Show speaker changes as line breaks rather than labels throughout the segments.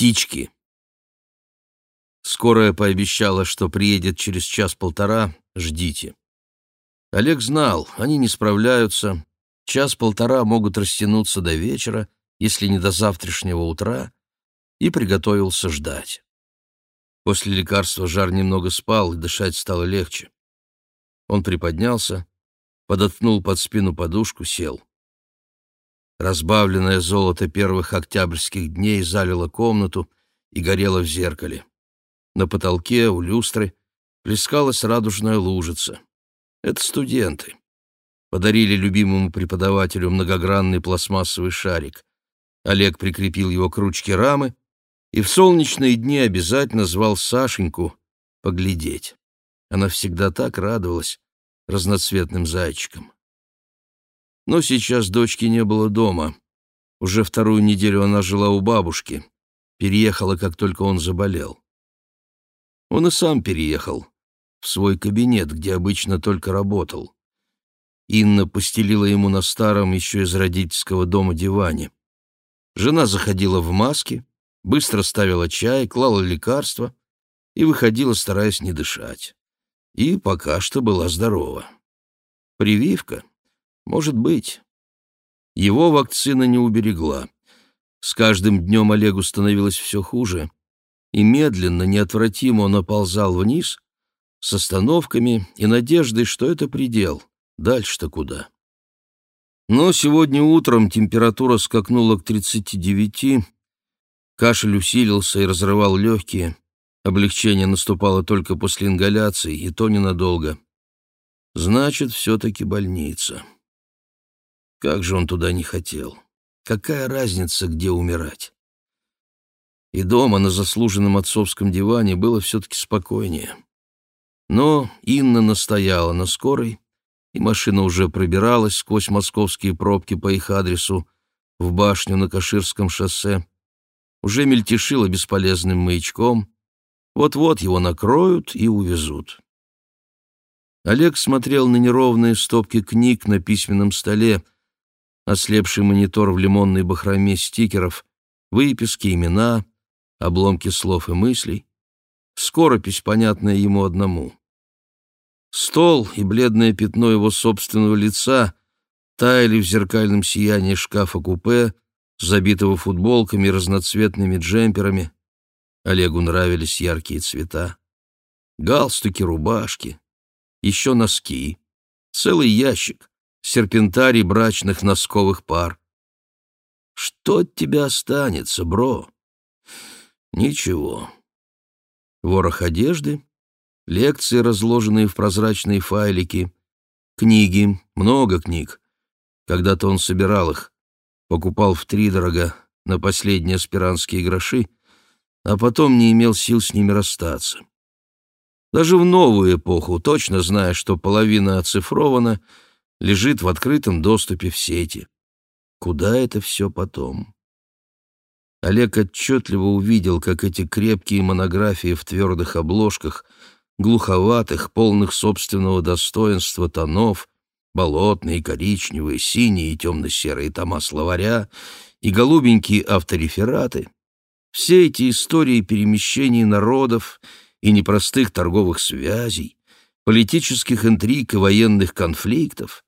Птички. Скорая пообещала, что приедет через час-полтора, ждите. Олег знал, они не справляются, час-полтора могут растянуться до вечера, если не до завтрашнего утра, и приготовился ждать. После лекарства жар немного спал, и дышать стало легче. Он приподнялся, подоткнул под спину подушку, сел. Разбавленное золото первых октябрьских дней залило комнату и горело в зеркале. На потолке у люстры плескалась радужная лужица. Это студенты. Подарили любимому преподавателю многогранный пластмассовый шарик. Олег прикрепил его к ручке рамы и в солнечные дни обязательно звал Сашеньку поглядеть. Она всегда так радовалась разноцветным зайчикам. Но сейчас дочки не было дома. Уже вторую неделю она жила у бабушки. Переехала, как только он заболел. Он и сам переехал в свой кабинет, где обычно только работал. Инна постелила ему на старом, еще из родительского дома диване. Жена заходила в маске, быстро ставила чай, клала лекарства и выходила, стараясь не дышать. И пока что была здорова. Прививка? Может быть. Его вакцина не уберегла. С каждым днем Олегу становилось все хуже, и медленно, неотвратимо он оползал вниз с остановками и надеждой, что это предел. Дальше-то куда? Но сегодня утром температура скакнула к 39, кашель усилился и разрывал легкие. Облегчение наступало только после ингаляции, и то ненадолго. Значит, все-таки больница. Как же он туда не хотел? Какая разница, где умирать? И дома, на заслуженном отцовском диване, было все-таки спокойнее. Но Инна настояла на скорой, и машина уже пробиралась сквозь московские пробки по их адресу в башню на Каширском шоссе, уже мельтешила бесполезным маячком, вот-вот его накроют и увезут. Олег смотрел на неровные стопки книг на письменном столе, ослепший монитор в лимонной бахроме стикеров, выписки, имена, обломки слов и мыслей, скоропись, понятная ему одному. Стол и бледное пятно его собственного лица таяли в зеркальном сиянии шкафа-купе, забитого футболками и разноцветными джемперами. Олегу нравились яркие цвета. Галстуки, рубашки, еще носки, целый ящик, серпентарий брачных носковых пар. Что от тебя останется, бро? Ничего. Ворох одежды, лекции, разложенные в прозрачные файлики, книги, много книг. Когда-то он собирал их, покупал втридорога на последние аспирантские гроши, а потом не имел сил с ними расстаться. Даже в новую эпоху, точно зная, что половина оцифрована, лежит в открытом доступе в сети. Куда это все потом? Олег отчетливо увидел, как эти крепкие монографии в твердых обложках, глуховатых, полных собственного достоинства тонов, болотные, коричневые, синие и темно-серые тома словаря и голубенькие авторефераты, все эти истории перемещений народов и непростых торговых связей, политических интриг и военных конфликтов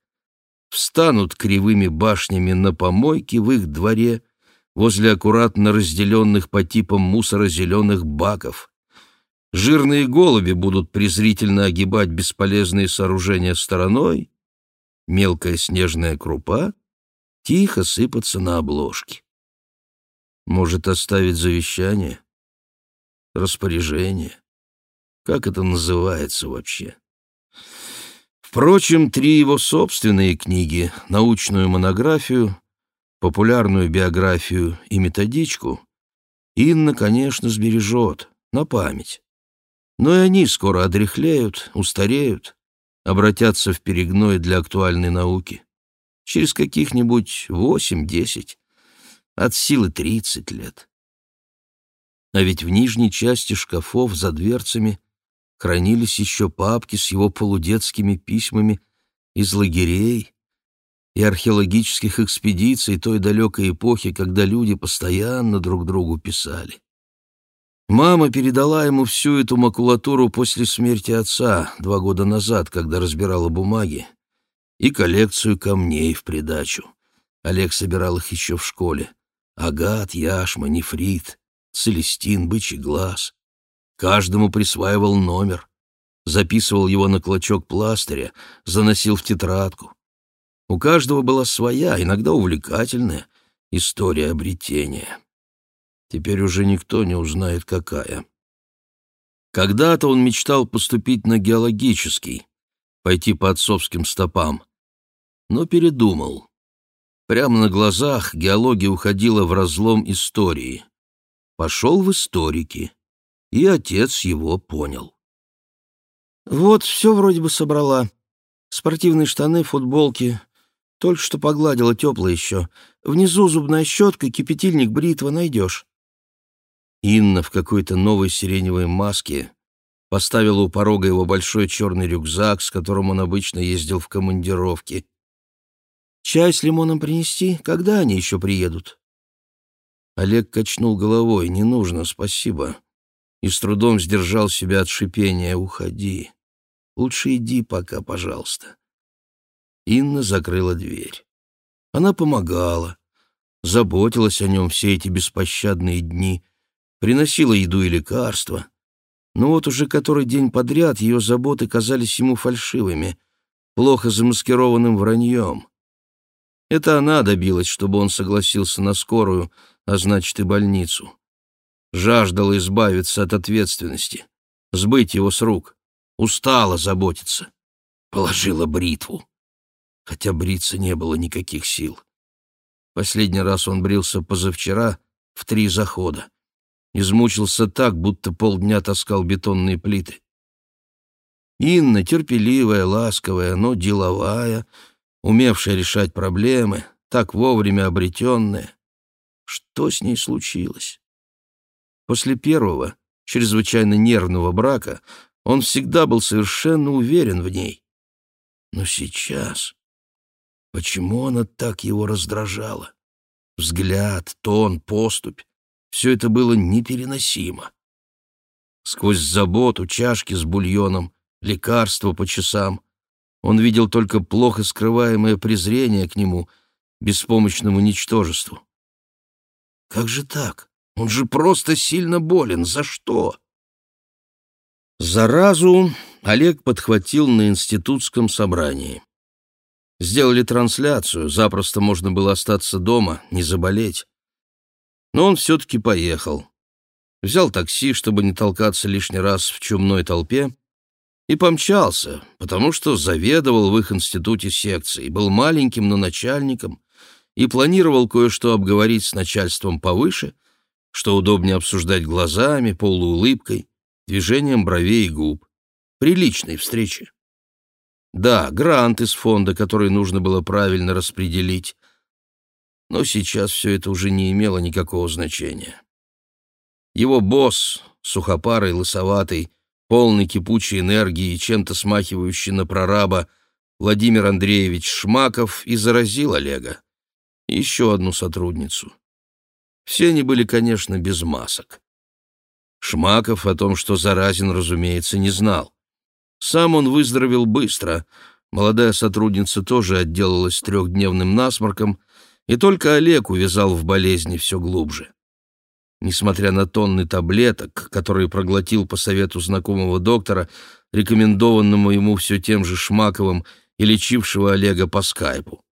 встанут кривыми башнями на помойке в их дворе – возле аккуратно разделенных по типам мусора зеленых баков. Жирные голуби будут презрительно огибать бесполезные сооружения стороной, мелкая снежная крупа тихо сыпаться на обложки. Может, оставить завещание? Распоряжение? Как это называется вообще? Впрочем, три его собственные книги, научную монографию популярную биографию и методичку Инна, конечно, сбережет, на память. Но и они скоро одряхлеют, устареют, обратятся в перегной для актуальной науки. Через каких-нибудь восемь-десять, от силы тридцать лет. А ведь в нижней части шкафов за дверцами хранились еще папки с его полудетскими письмами из лагерей, и археологических экспедиций той далекой эпохи, когда люди постоянно друг другу писали. Мама передала ему всю эту макулатуру после смерти отца два года назад, когда разбирала бумаги, и коллекцию камней в придачу. Олег собирал их еще в школе. Агат, яшма, нефрит, целестин, бычий глаз. Каждому присваивал номер, записывал его на клочок пластыря, заносил в тетрадку. У каждого была своя, иногда увлекательная, история обретения. Теперь уже никто не узнает, какая. Когда-то он мечтал поступить на геологический, пойти по отцовским стопам, но передумал. Прямо на глазах геология уходила в разлом истории. Пошел в историки, и отец его понял.
«Вот, все вроде бы собрала. Спортивные штаны, футболки. Только что погладила тепло еще. Внизу зубная щетка, кипятильник, бритва найдешь».
Инна в какой-то новой сиреневой маске поставила у порога его большой черный рюкзак, с которым он обычно ездил в командировки,
Чай с лимоном принести? Когда они еще приедут?»
Олег качнул головой. «Не нужно, спасибо». И с трудом сдержал себя от шипения. «Уходи. Лучше иди пока, пожалуйста». Инна закрыла дверь. Она помогала, заботилась о нем все эти беспощадные дни, приносила еду и лекарства. Но вот уже который день подряд ее заботы казались ему фальшивыми, плохо замаскированным враньем. Это она добилась, чтобы он согласился на скорую, а значит и больницу. Жаждала избавиться от ответственности, сбыть его с рук. Устала заботиться. Положила бритву. Хотя бриться не было никаких сил. Последний раз он брился позавчера в три захода. Измучился так, будто полдня таскал бетонные плиты. Инна, терпеливая, ласковая, но деловая, умевшая решать проблемы, так вовремя обретенная. Что с ней случилось? После первого, чрезвычайно нервного брака он всегда был совершенно уверен в ней. Но сейчас... Почему она так его раздражала? Взгляд, тон, поступь — все это было непереносимо. Сквозь заботу, чашки с бульоном, лекарства по часам, он видел только плохо скрываемое презрение к нему, беспомощному ничтожеству. Как же так? Он же просто сильно болен. За что? Заразу Олег подхватил на институтском собрании. Сделали трансляцию, запросто можно было остаться дома, не заболеть. Но он все-таки поехал. Взял такси, чтобы не толкаться лишний раз в чумной толпе, и помчался, потому что заведовал в их институте секцией, был маленьким, но начальником, и планировал кое-что обговорить с начальством повыше, что удобнее обсуждать глазами, полуулыбкой, движением бровей и губ. Приличной встречи. Да, грант из фонда, который нужно было правильно распределить. Но сейчас все это уже не имело никакого значения. Его босс, сухопарый, лысоватый, полный кипучей энергии и чем-то смахивающий на прораба, Владимир Андреевич Шмаков и заразил Олега. еще одну сотрудницу. Все они были, конечно, без масок. Шмаков о том, что заразен, разумеется, не знал. Сам он выздоровел быстро. Молодая сотрудница тоже отделалась трехдневным насморком, и только Олег увязал в болезни все глубже. Несмотря на тонны таблеток, которые проглотил по совету знакомого доктора, рекомендованному ему все тем же Шмаковым и лечившего Олега по скайпу.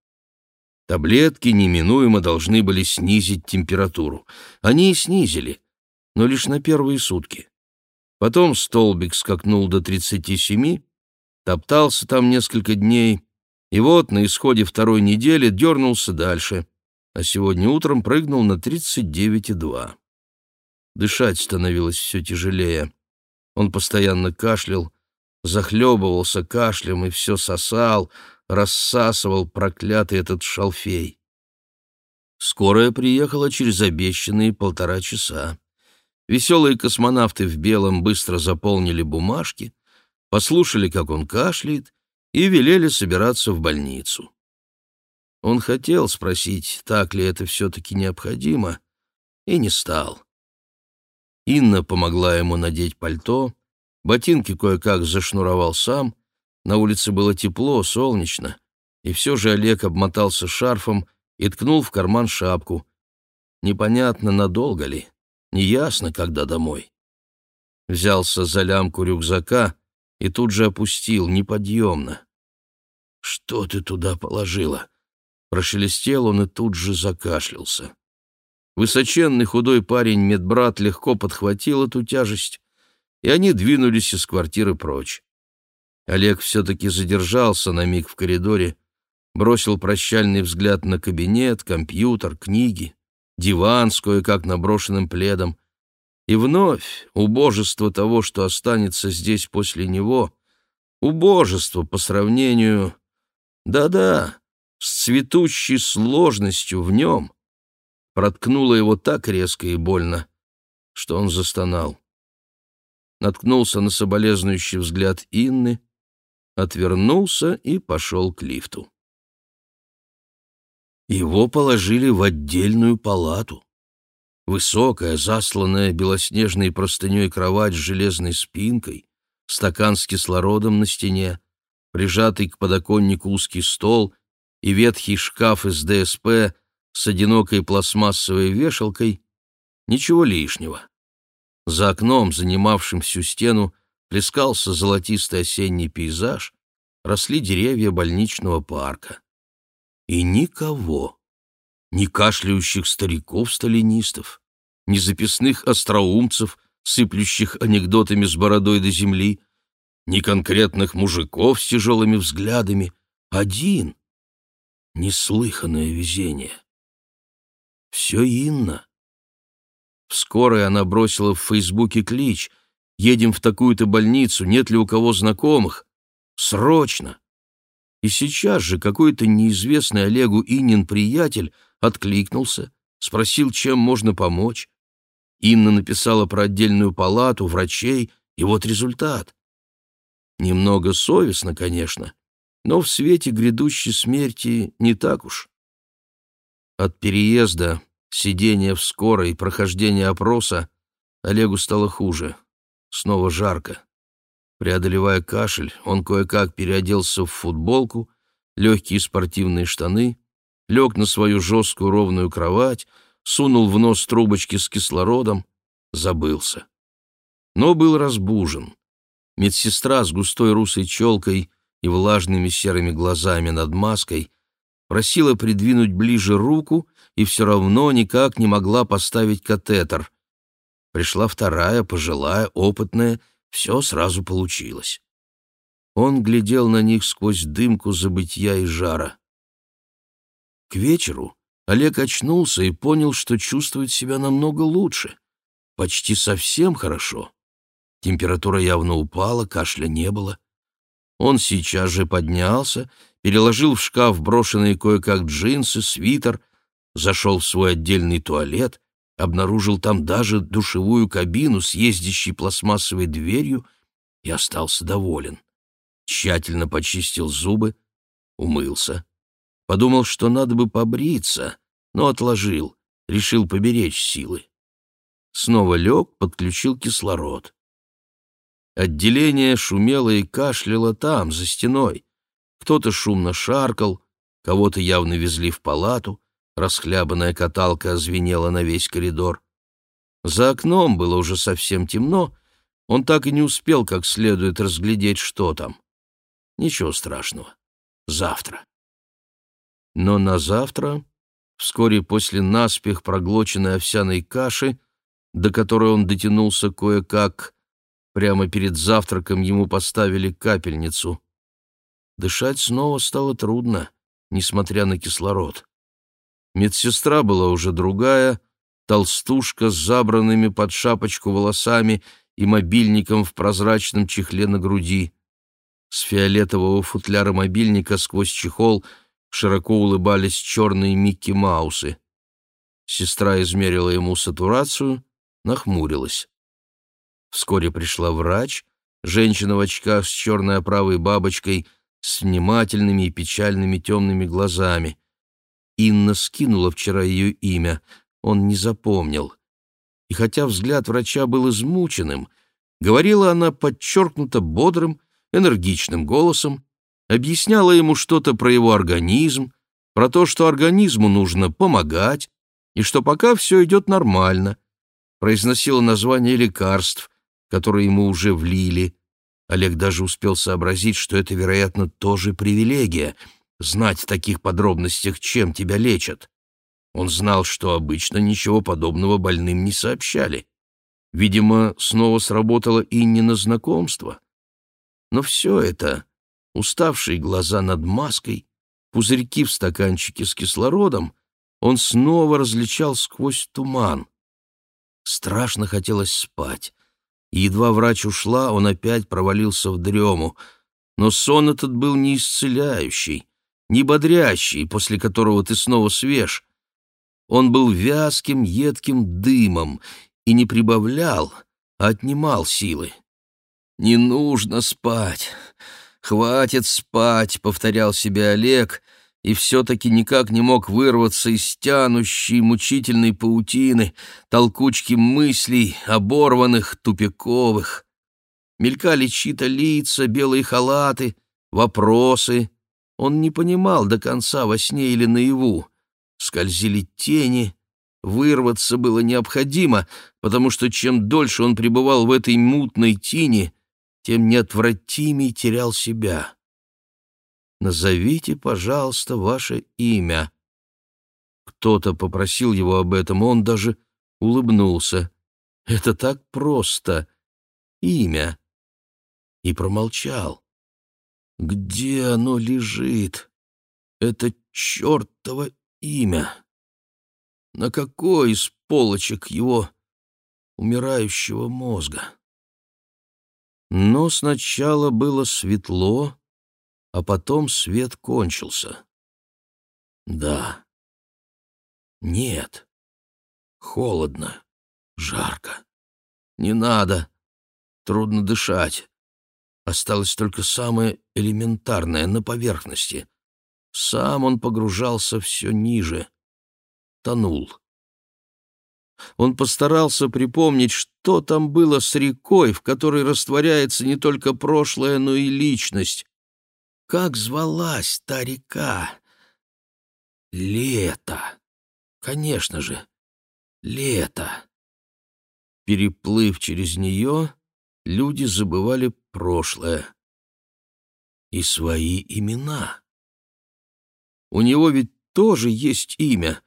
Таблетки неминуемо должны были снизить температуру. Они и снизили, но лишь на первые сутки. Потом столбик скакнул до 37, топтался там несколько дней, и вот на исходе второй недели дернулся дальше, а сегодня утром прыгнул на 39,2. Дышать становилось все тяжелее. Он постоянно кашлял, захлебывался кашлем и все сосал, рассасывал проклятый этот шалфей. Скорая приехала через обещанные полтора часа. Веселые космонавты в белом быстро заполнили бумажки, послушали, как он кашляет, и велели собираться в больницу. Он хотел спросить, так ли это все-таки необходимо, и не стал. Инна помогла ему надеть пальто, ботинки кое-как зашнуровал сам, на улице было тепло, солнечно, и все же Олег обмотался шарфом и ткнул в карман шапку. Непонятно, надолго ли, неясно, когда домой. Взялся за лямку рюкзака и тут же опустил, неподъемно. «Что ты туда положила?» Прошелестел он и тут же закашлялся. Высоченный худой парень медбрат легко подхватил эту тяжесть, и они двинулись из квартиры прочь. Олег все-таки задержался на миг в коридоре, бросил прощальный взгляд на кабинет, компьютер, книги, диван с кое-как наброшенным пледом, и вновь убожество того, что останется здесь после него, убожество по сравнению... Да-да, с цветущей сложностью в нем, проткнуло его так резко и больно, что он застонал. Наткнулся на соболезнующий взгляд Инны, отвернулся и пошел к лифту. Его положили в отдельную палату. Высокая, засланная белоснежной простыней кровать с железной спинкой, стакан с кислородом на стене, прижатый к подоконнику узкий стол и ветхий шкаф из ДСП с одинокой пластмассовой вешалкой — ничего лишнего. За окном, занимавшим всю стену, плескался золотистый осенний пейзаж, росли деревья больничного парка. И никого, ни кашляющих стариков-сталинистов, ни записных остроумцев, сыплющих анекдотами с бородой до земли, ни конкретных мужиков с тяжелыми взглядами. Один. Неслыханное везение. Все Инна. Вскоре она бросила в Фейсбуке клич «Едем в такую-то больницу, нет ли у кого знакомых? Срочно!» И сейчас же какой-то неизвестный Олегу Иннин приятель откликнулся, спросил, чем можно помочь. Инна написала про отдельную палату, врачей, и вот результат. Немного совестно, конечно, но в свете грядущей смерти не так уж. От переезда, сидения в скорой, прохождения опроса Олегу стало хуже. Снова жарко. Преодолевая кашель, он кое-как переоделся в футболку, легкие спортивные штаны, лег на свою жесткую ровную кровать, сунул в нос трубочки с кислородом, забылся. Но был разбужен. Медсестра с густой русой челкой и влажными серыми глазами над маской просила придвинуть ближе руку и все равно никак не могла поставить катетер. Пришла вторая, пожилая, опытная, все сразу получилось. Он глядел на них сквозь дымку забытья и жара. К вечеру Олег очнулся и понял, что чувствует себя намного лучше. Почти совсем хорошо. Температура явно упала, кашля не было. Он сейчас же поднялся, переложил в шкаф брошенные кое-как джинсы, свитер, зашел в свой отдельный туалет, обнаружил там даже душевую кабину с ездящей пластмассовой дверью и остался доволен. Тщательно почистил зубы, умылся. Подумал, что надо бы побриться, но отложил, решил поберечь силы. Снова лег, подключил кислород. Отделение шумело и кашляло там, за стеной. Кто-то шумно шаркал, кого-то явно везли в палату, расхлябанная каталка озвенела на весь коридор. За окном было уже совсем темно, он так и не успел как следует разглядеть, что там. Ничего страшного. Завтра. Но на завтра, вскоре после наспех проглоченной овсяной каши, до которой он дотянулся кое-как, Прямо перед завтраком ему поставили капельницу. Дышать снова стало трудно, несмотря на кислород. Медсестра была уже другая, толстушка с забранными под шапочку волосами и мобильником в прозрачном чехле на груди. С фиолетового футляра мобильника сквозь чехол широко улыбались черные Микки Маусы. Сестра измерила ему сатурацию, нахмурилась. Вскоре пришла врач, женщина в очках с черной оправой бабочкой, с внимательными и печальными темными глазами. Инна скинула вчера ее имя, он не запомнил. и хотя взгляд врача был измученным, говорила она подчеркнуто бодрым, энергичным голосом, объясняла ему что-то про его организм, про то, что организму нужно помогать, и что пока все идет нормально. Произносила название лекарств, которые ему уже влили. Олег даже успел сообразить, что это, вероятно, тоже привилегия — знать в таких подробностях, чем тебя лечат. Он знал, что обычно ничего подобного больным не сообщали. Видимо, снова сработало и не на знакомство. Но все это, уставшие глаза над маской, пузырьки в стаканчике с кислородом, он снова различал сквозь туман. Страшно хотелось спать. Едва врач ушла, он опять провалился в дрему. Но сон этот был не исцеляющий, не бодрящий, после которого ты снова свеж. Он был вязким, едким дымом и не прибавлял, а отнимал силы. «Не нужно спать. Хватит спать», — повторял себе Олег, и все-таки никак не мог вырваться из тянущей мучительной паутины, толкучки мыслей, оборванных, тупиковых. Мелькали чьи-то лица, белые халаты, вопросы. Он не понимал до конца во сне или наяву. Скользили тени, вырваться было необходимо, потому что чем дольше он пребывал в этой мутной тени, тем неотвратимей терял себя. «Назовите, пожалуйста, ваше имя». Кто-то попросил его об этом, он даже улыбнулся. «Это так просто. Имя». И промолчал. «Где оно лежит? Это чертово имя! На какой из полочек его умирающего мозга?» Но сначала было светло, а потом свет кончился. Да. Нет. Холодно. Жарко. Не надо. Трудно дышать. Осталось только самое элементарное на поверхности. Сам он погружался все ниже. Тонул. Он постарался припомнить, что там было с рекой, в которой растворяется не только прошлое, но и личность. Как звалась та река? Лето. Конечно же, лето. Переплыв через нее, люди забывали прошлое и свои имена. У него ведь тоже есть имя.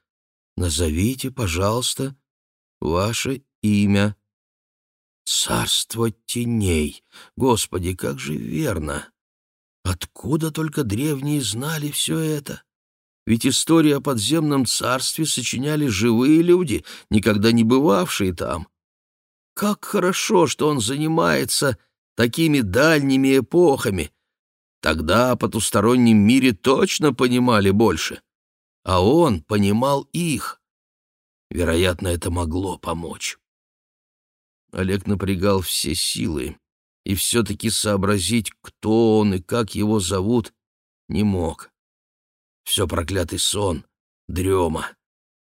Назовите, пожалуйста, ваше имя. Царство теней. Господи, как же верно! Откуда только древние знали все это? Ведь истории о подземном царстве сочиняли живые люди, никогда не бывавшие там. Как хорошо, что он занимается такими дальними эпохами. Тогда о потустороннем мире точно понимали больше. А он понимал их. Вероятно, это могло помочь. Олег напрягал все силы и все-таки сообразить, кто он и как его зовут, не мог. Все проклятый сон, дрема.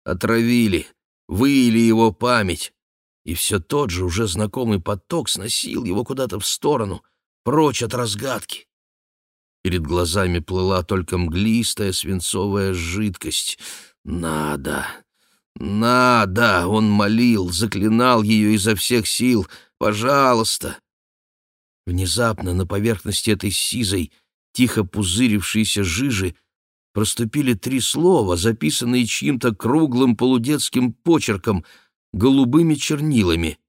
Отравили, выили его память, и все тот же уже знакомый поток сносил его куда-то в сторону, прочь от разгадки. Перед глазами плыла только мглистая свинцовая жидкость. «Надо! Надо!» — он молил, заклинал ее изо всех сил. «Пожалуйста! Внезапно на поверхности этой сизой, тихо пузырившейся жижи проступили три слова, записанные чьим-то круглым полудетским почерком, голубыми чернилами.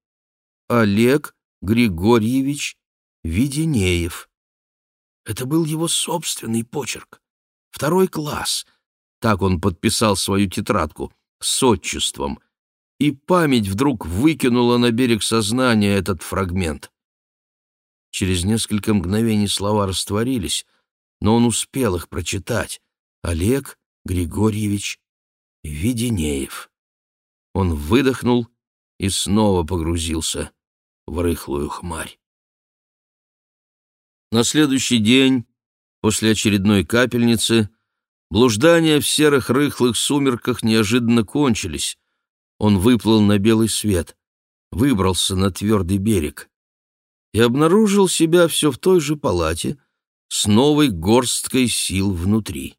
Олег Григорьевич Веденеев. Это был его собственный почерк. Второй класс. Так он подписал свою тетрадку. С отчеством. И память вдруг выкинула на берег сознания этот фрагмент. Через несколько мгновений слова растворились, но он успел их прочитать. Олег Григорьевич Веденеев. Он выдохнул и снова погрузился в рыхлую хмарь. На следующий день, после очередной капельницы, блуждания в серых рыхлых сумерках неожиданно кончились. Он выплыл на белый свет. выбрался на твердый берег и обнаружил себя все в той же палате с новой горсткой сил внутри.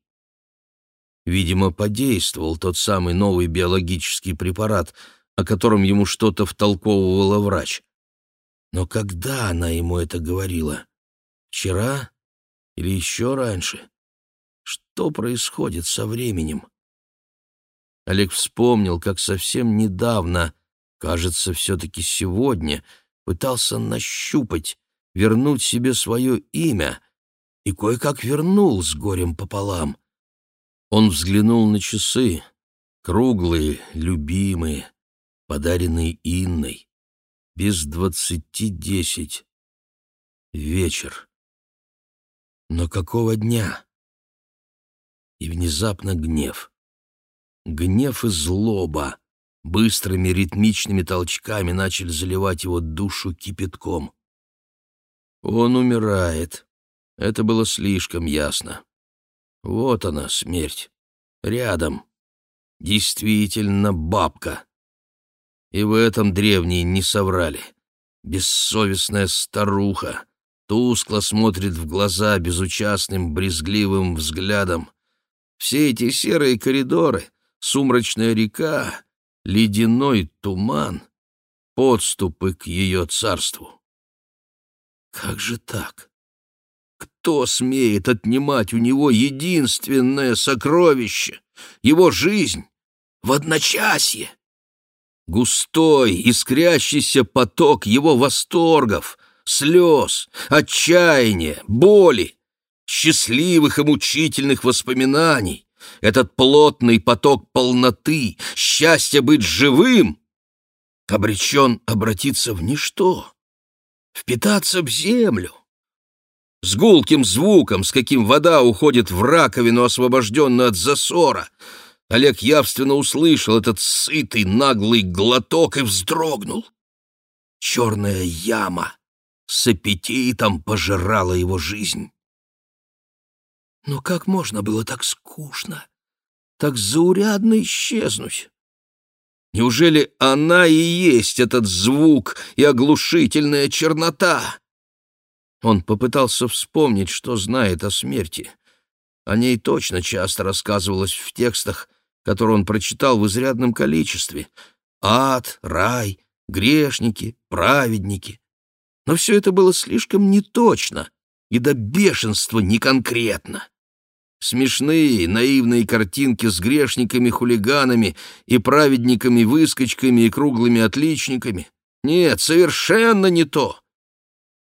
Видимо, подействовал тот самый новый биологический препарат, о котором ему что-то втолковывала врач. Но когда она ему это говорила? Вчера или еще раньше? Что происходит со временем? Олег вспомнил, как совсем недавно, кажется, все-таки сегодня, пытался нащупать, вернуть себе свое имя, и кое-как вернул с горем пополам. Он взглянул на часы, круглые, любимые, подаренные Инной, без двадцати десять. Вечер. Но какого дня? И внезапно гнев. Гнев и злоба быстрыми ритмичными толчками начали заливать его душу кипятком. Он умирает. Это было слишком ясно. Вот она, смерть. Рядом. Действительно бабка. И в этом древние не соврали. Бессовестная старуха тускло смотрит в глаза безучастным, брезгливым взглядом. Все эти серые коридоры, сумрачная река, ледяной туман, подступы к ее царству. Как же так? Кто смеет отнимать у него единственное сокровище, его жизнь, в одночасье? Густой, искрящийся поток его восторгов, слез, отчаяния, боли, счастливых и мучительных воспоминаний, этот плотный поток полноты, счастья быть живым, обречен обратиться в ничто, впитаться в землю. С гулким звуком, с каким вода уходит в раковину, освобожденную от засора, Олег явственно услышал этот сытый, наглый глоток и вздрогнул. Черная яма с аппетитом пожирала его жизнь. Но как можно было так скучно, так заурядно исчезнуть? Неужели она и есть этот звук и оглушительная чернота? Он попытался вспомнить, что знает о смерти. О ней точно часто рассказывалось в текстах, которые он прочитал в изрядном количестве. Ад, рай, грешники, праведники. Но все это было слишком неточно и до бешенства неконкретно. Смешные, наивные картинки с грешниками-хулиганами и праведниками-выскочками и круглыми отличниками. Нет, совершенно не то.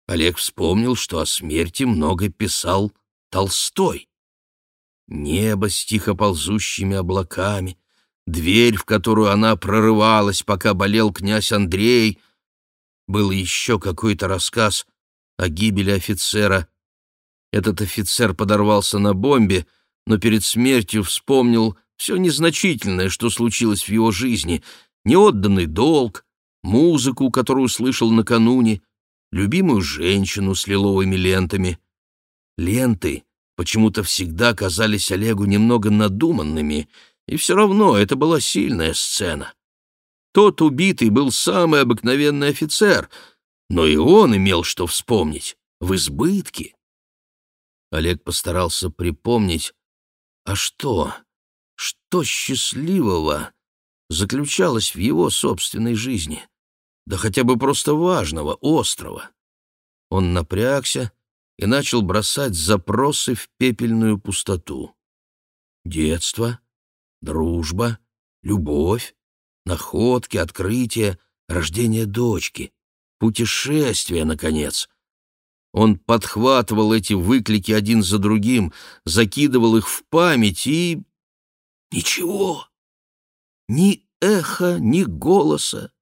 Олег вспомнил, что о смерти много писал Толстой. Небо с тихо ползущими облаками, дверь, в которую она прорывалась, пока болел князь Андрей. Был еще какой-то рассказ о гибели офицера этот офицер подорвался на бомбе, но перед смертью вспомнил все незначительное, что случилось в его жизни, неотданный долг, музыку, которую слышал накануне, любимую женщину с лиловыми лентами. Ленты почему-то всегда казались Олегу немного надуманными, и все равно это была сильная сцена. Тот убитый был самый обыкновенный офицер, но и он имел что вспомнить, в избытке. Олег постарался припомнить, а что, что счастливого заключалось в его собственной жизни, да хотя бы просто важного, острого. Он напрягся и начал бросать запросы в пепельную пустоту. Детство, дружба, любовь, находки, открытия, рождение дочки, путешествие, наконец, он подхватывал эти выклики один за другим, закидывал их в память и... Ничего. Ни эха, ни голоса.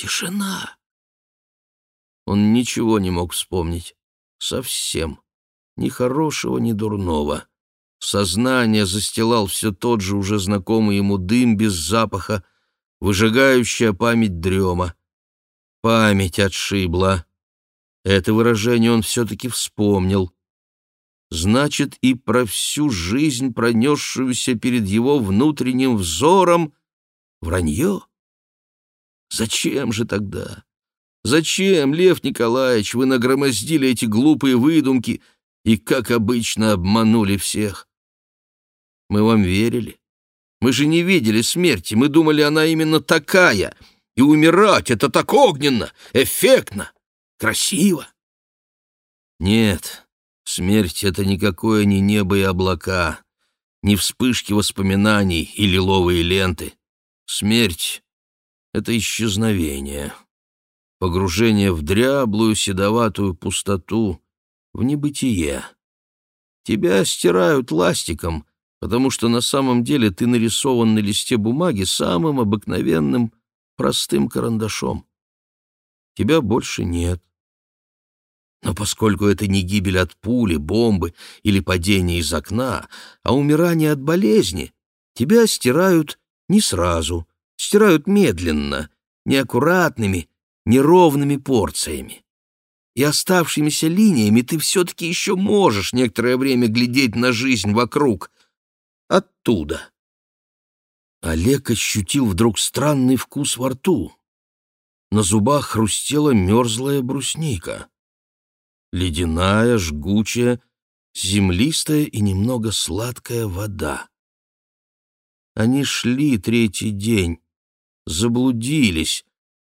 Тишина. Он ничего не мог вспомнить. Совсем. Ни хорошего, ни дурного. Сознание застилал все тот же уже знакомый ему дым без запаха, выжигающая память дрема. Память отшибла. Это выражение он все-таки вспомнил. Значит, и про всю жизнь, пронесшуюся перед его внутренним взором, вранье. Зачем же тогда? Зачем, Лев Николаевич, вы нагромоздили эти глупые выдумки и, как обычно, обманули всех? Мы вам верили. Мы же не видели смерти, мы думали, она именно такая. И умирать — это так огненно, эффектно, красиво. Нет, смерть — это никакое не небо и облака, не вспышки воспоминаний и лиловые ленты. Смерть — это исчезновение, погружение в дряблую седоватую пустоту, в небытие. Тебя стирают ластиком, потому что на самом деле ты нарисован на листе бумаги самым обыкновенным, простым карандашом. Тебя больше нет. Но поскольку это не гибель от пули, бомбы или падение из окна, а умирание от болезни, тебя стирают не сразу, стирают медленно, неаккуратными, неровными порциями. И оставшимися линиями ты все-таки еще можешь некоторое время глядеть на жизнь вокруг, оттуда. Олег ощутил вдруг странный вкус во рту. На зубах хрустела мерзлая брусника. Ледяная, жгучая, землистая и немного сладкая вода. Они шли третий день, заблудились,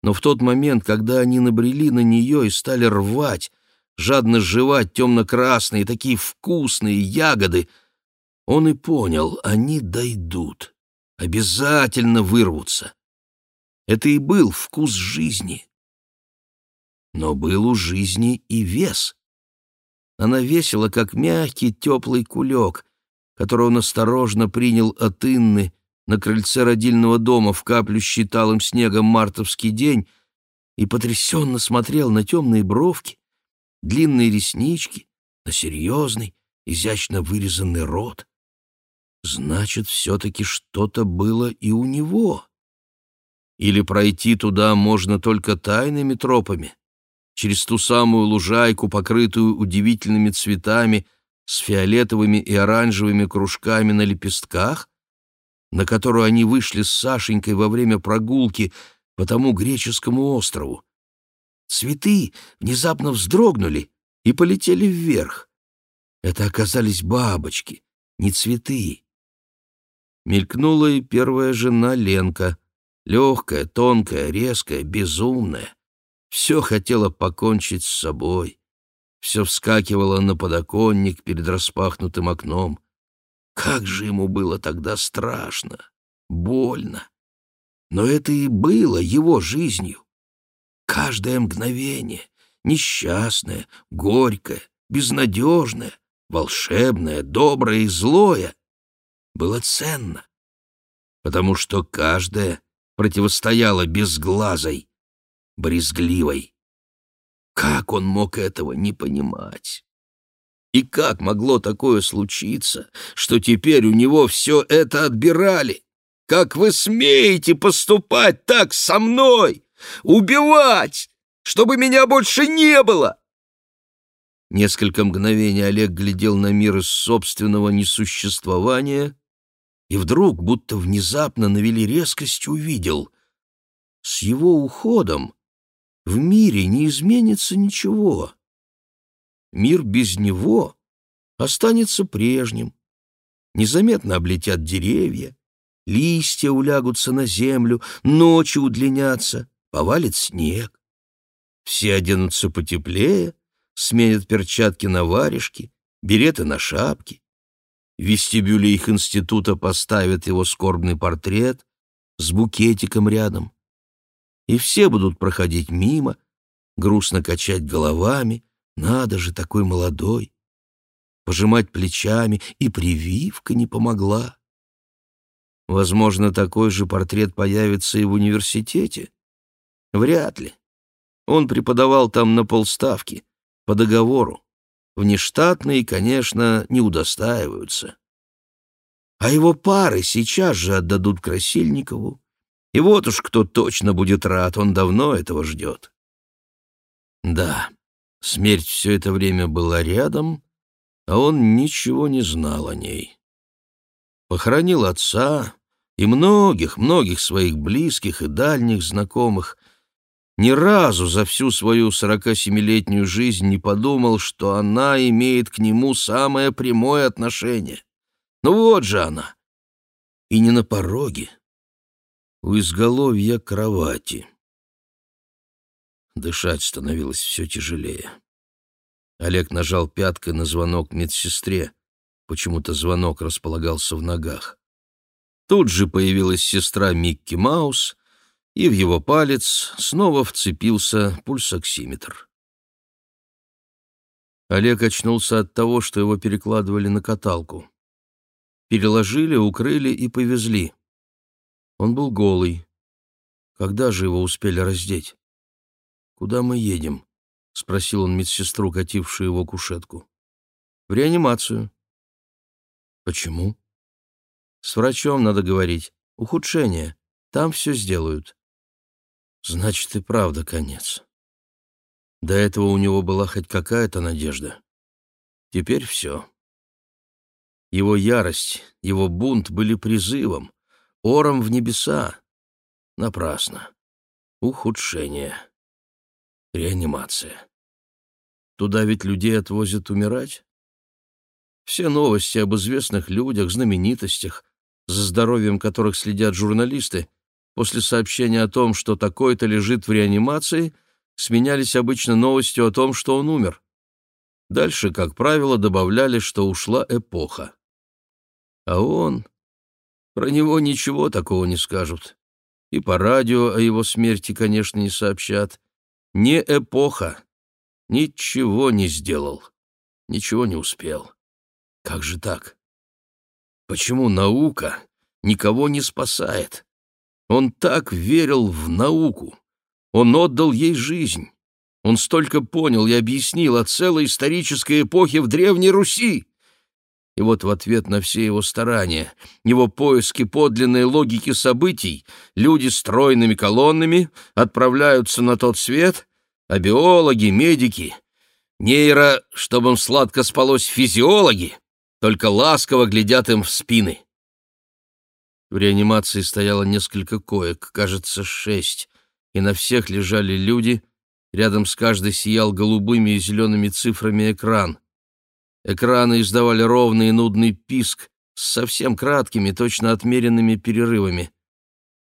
но в тот момент, когда они набрели на нее и стали рвать, жадно жевать темно-красные, такие вкусные ягоды — он и понял, они дойдут, обязательно вырвутся. Это и был вкус жизни. Но был у жизни и вес. Она весила, как мягкий теплый кулек, который он осторожно принял от Инны на крыльце родильного дома в каплющий талым снегом мартовский день и потрясенно смотрел на темные бровки, длинные реснички, на серьезный, изящно вырезанный рот. Значит, все-таки что-то было и у него. Или пройти туда можно только тайными тропами, через ту самую лужайку, покрытую удивительными цветами, с фиолетовыми и оранжевыми кружками на лепестках, на которую они вышли с Сашенькой во время прогулки по тому греческому острову. Цветы внезапно вздрогнули и полетели вверх. Это оказались бабочки, не цветы. Мелькнула и первая жена Ленка. Легкая, тонкая, резкая, безумная. Все хотела покончить с собой. Все вскакивало на подоконник перед распахнутым окном. Как же ему было тогда страшно, больно. Но это и было его жизнью. Каждое мгновение, несчастное, горькое, безнадежное, волшебное, доброе и злое, было ценно, потому что каждая противостояла безглазой, брезгливой. Как он мог этого не понимать? И как могло такое случиться, что теперь у него все это отбирали? Как вы смеете поступать так со мной? Убивать, чтобы меня больше не было!» Несколько мгновений Олег глядел на мир из собственного несуществования и вдруг, будто внезапно навели резкость, увидел. С его уходом в мире не изменится ничего. Мир без него останется прежним. Незаметно облетят деревья, листья улягутся на землю, ночи удлинятся, повалит снег. Все оденутся потеплее, сменят перчатки на варежки, береты на шапки. В вестибюле их института поставят его скорбный портрет с букетиком рядом. И все будут проходить мимо, грустно качать головами, надо же, такой молодой. Пожимать плечами, и прививка не помогла. Возможно, такой же портрет появится и в университете. Вряд ли. Он преподавал там на полставки, по договору. Внештатные, конечно, не удостаиваются. А его пары сейчас же отдадут Красильникову. И вот уж кто точно будет рад, он давно этого ждет. Да, смерть все это время была рядом, а он ничего не знал о ней. Похоронил отца и многих-многих своих близких и дальних знакомых, ни разу за всю свою 47-летнюю жизнь не подумал, что она имеет к нему самое прямое отношение. Ну вот же она. И не на пороге, у изголовья кровати. Дышать становилось все тяжелее. Олег нажал пяткой на звонок медсестре. Почему-то звонок располагался в ногах. Тут же появилась сестра Микки Маус, и в его палец снова вцепился пульсоксиметр. Олег очнулся от того, что его перекладывали на каталку. Переложили, укрыли и повезли. Он был голый. Когда же его успели раздеть? «Куда мы едем?» — спросил он медсестру, катившую его кушетку. «В реанимацию». «Почему?» «С врачом надо говорить. Ухудшение. Там все сделают». «Значит, и правда конец». До этого у него была хоть какая-то надежда. Теперь все. Его ярость, его бунт были призывом, ором в небеса. Напрасно. Ухудшение. Реанимация. Туда ведь людей отвозят умирать? Все новости об известных людях, знаменитостях, за здоровьем которых следят журналисты, после сообщения о том, что такой-то лежит в реанимации, сменялись обычно новостью о том, что он умер. Дальше, как правило, добавляли, что ушла эпоха. А он... Про него ничего такого не скажут. И по радио о его смерти, конечно, не сообщат. Не эпоха. Ничего не сделал. Ничего не успел. Как же так? Почему наука никого не спасает? Он так верил в науку. Он отдал ей жизнь. Он столько понял и объяснил о целой исторической эпохе в Древней Руси. И вот в ответ на все его старания, его поиски подлинной логики событий, люди стройными колоннами отправляются на тот свет, а биологи, медики, нейро, чтобы им сладко спалось физиологи, только ласково глядят им в спины. В реанимации стояло несколько коек, кажется, шесть, и на всех лежали люди, рядом с каждой сиял голубыми и зелеными цифрами экран — Экраны издавали ровный и нудный писк с совсем краткими, точно отмеренными перерывами.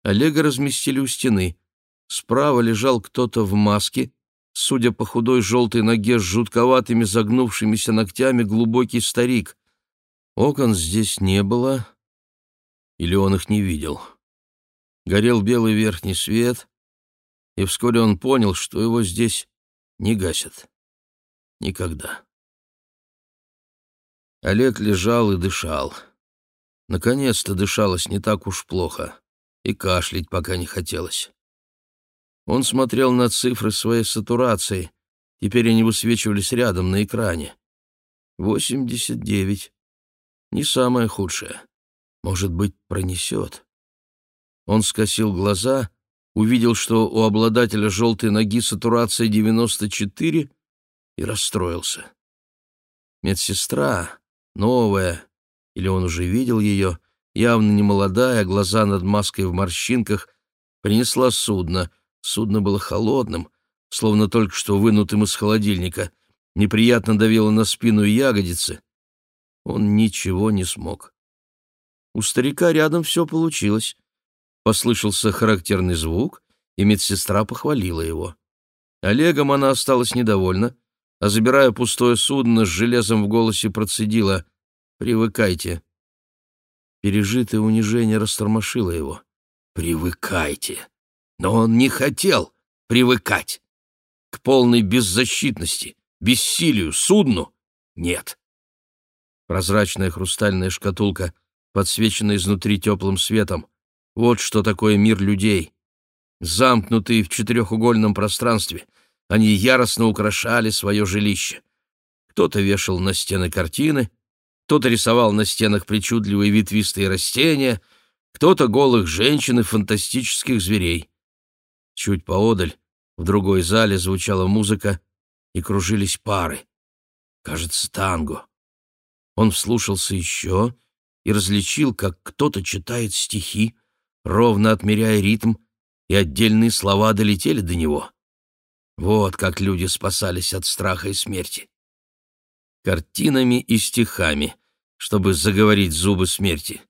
Олега разместили у стены. Справа лежал кто-то в маске, судя по худой желтой ноге с жутковатыми загнувшимися ногтями, глубокий старик. Окон здесь не было, или он их не видел. Горел белый верхний свет, и вскоре он понял, что его здесь не гасят. Никогда. Олег лежал и дышал. Наконец-то дышалось не так уж плохо, и кашлять пока не хотелось. Он смотрел на цифры своей сатурации, теперь они высвечивались рядом на экране. Восемьдесят девять. Не самое худшее. Может быть, пронесет. Он скосил глаза, увидел, что у обладателя желтой ноги сатурация девяносто четыре, и расстроился. Медсестра, новая, или он уже видел ее, явно не молодая, глаза над маской в морщинках, принесла судно. Судно было холодным, словно только что вынутым из холодильника, неприятно давило на спину и ягодицы. Он ничего не смог. У старика рядом все получилось. Послышался характерный звук, и медсестра похвалила его. Олегом она осталась недовольна, а, забирая пустое судно, с железом в голосе процедила «Привыкайте». Пережитое унижение растормошило его. «Привыкайте». Но он не хотел привыкать. К полной беззащитности, бессилию, судну — нет. Прозрачная хрустальная шкатулка, подсвеченная изнутри теплым светом. Вот что такое мир людей. Замкнутые в четырехугольном пространстве — они яростно украшали свое жилище. Кто-то вешал на стены картины, кто-то рисовал на стенах причудливые ветвистые растения, кто-то голых женщин и фантастических зверей. Чуть поодаль, в другой зале звучала музыка, и кружились пары. Кажется, танго. Он вслушался еще и различил, как кто-то читает стихи, ровно отмеряя ритм, и отдельные слова долетели до него. Вот как люди спасались от страха и смерти. Картинами и стихами, чтобы заговорить зубы смерти.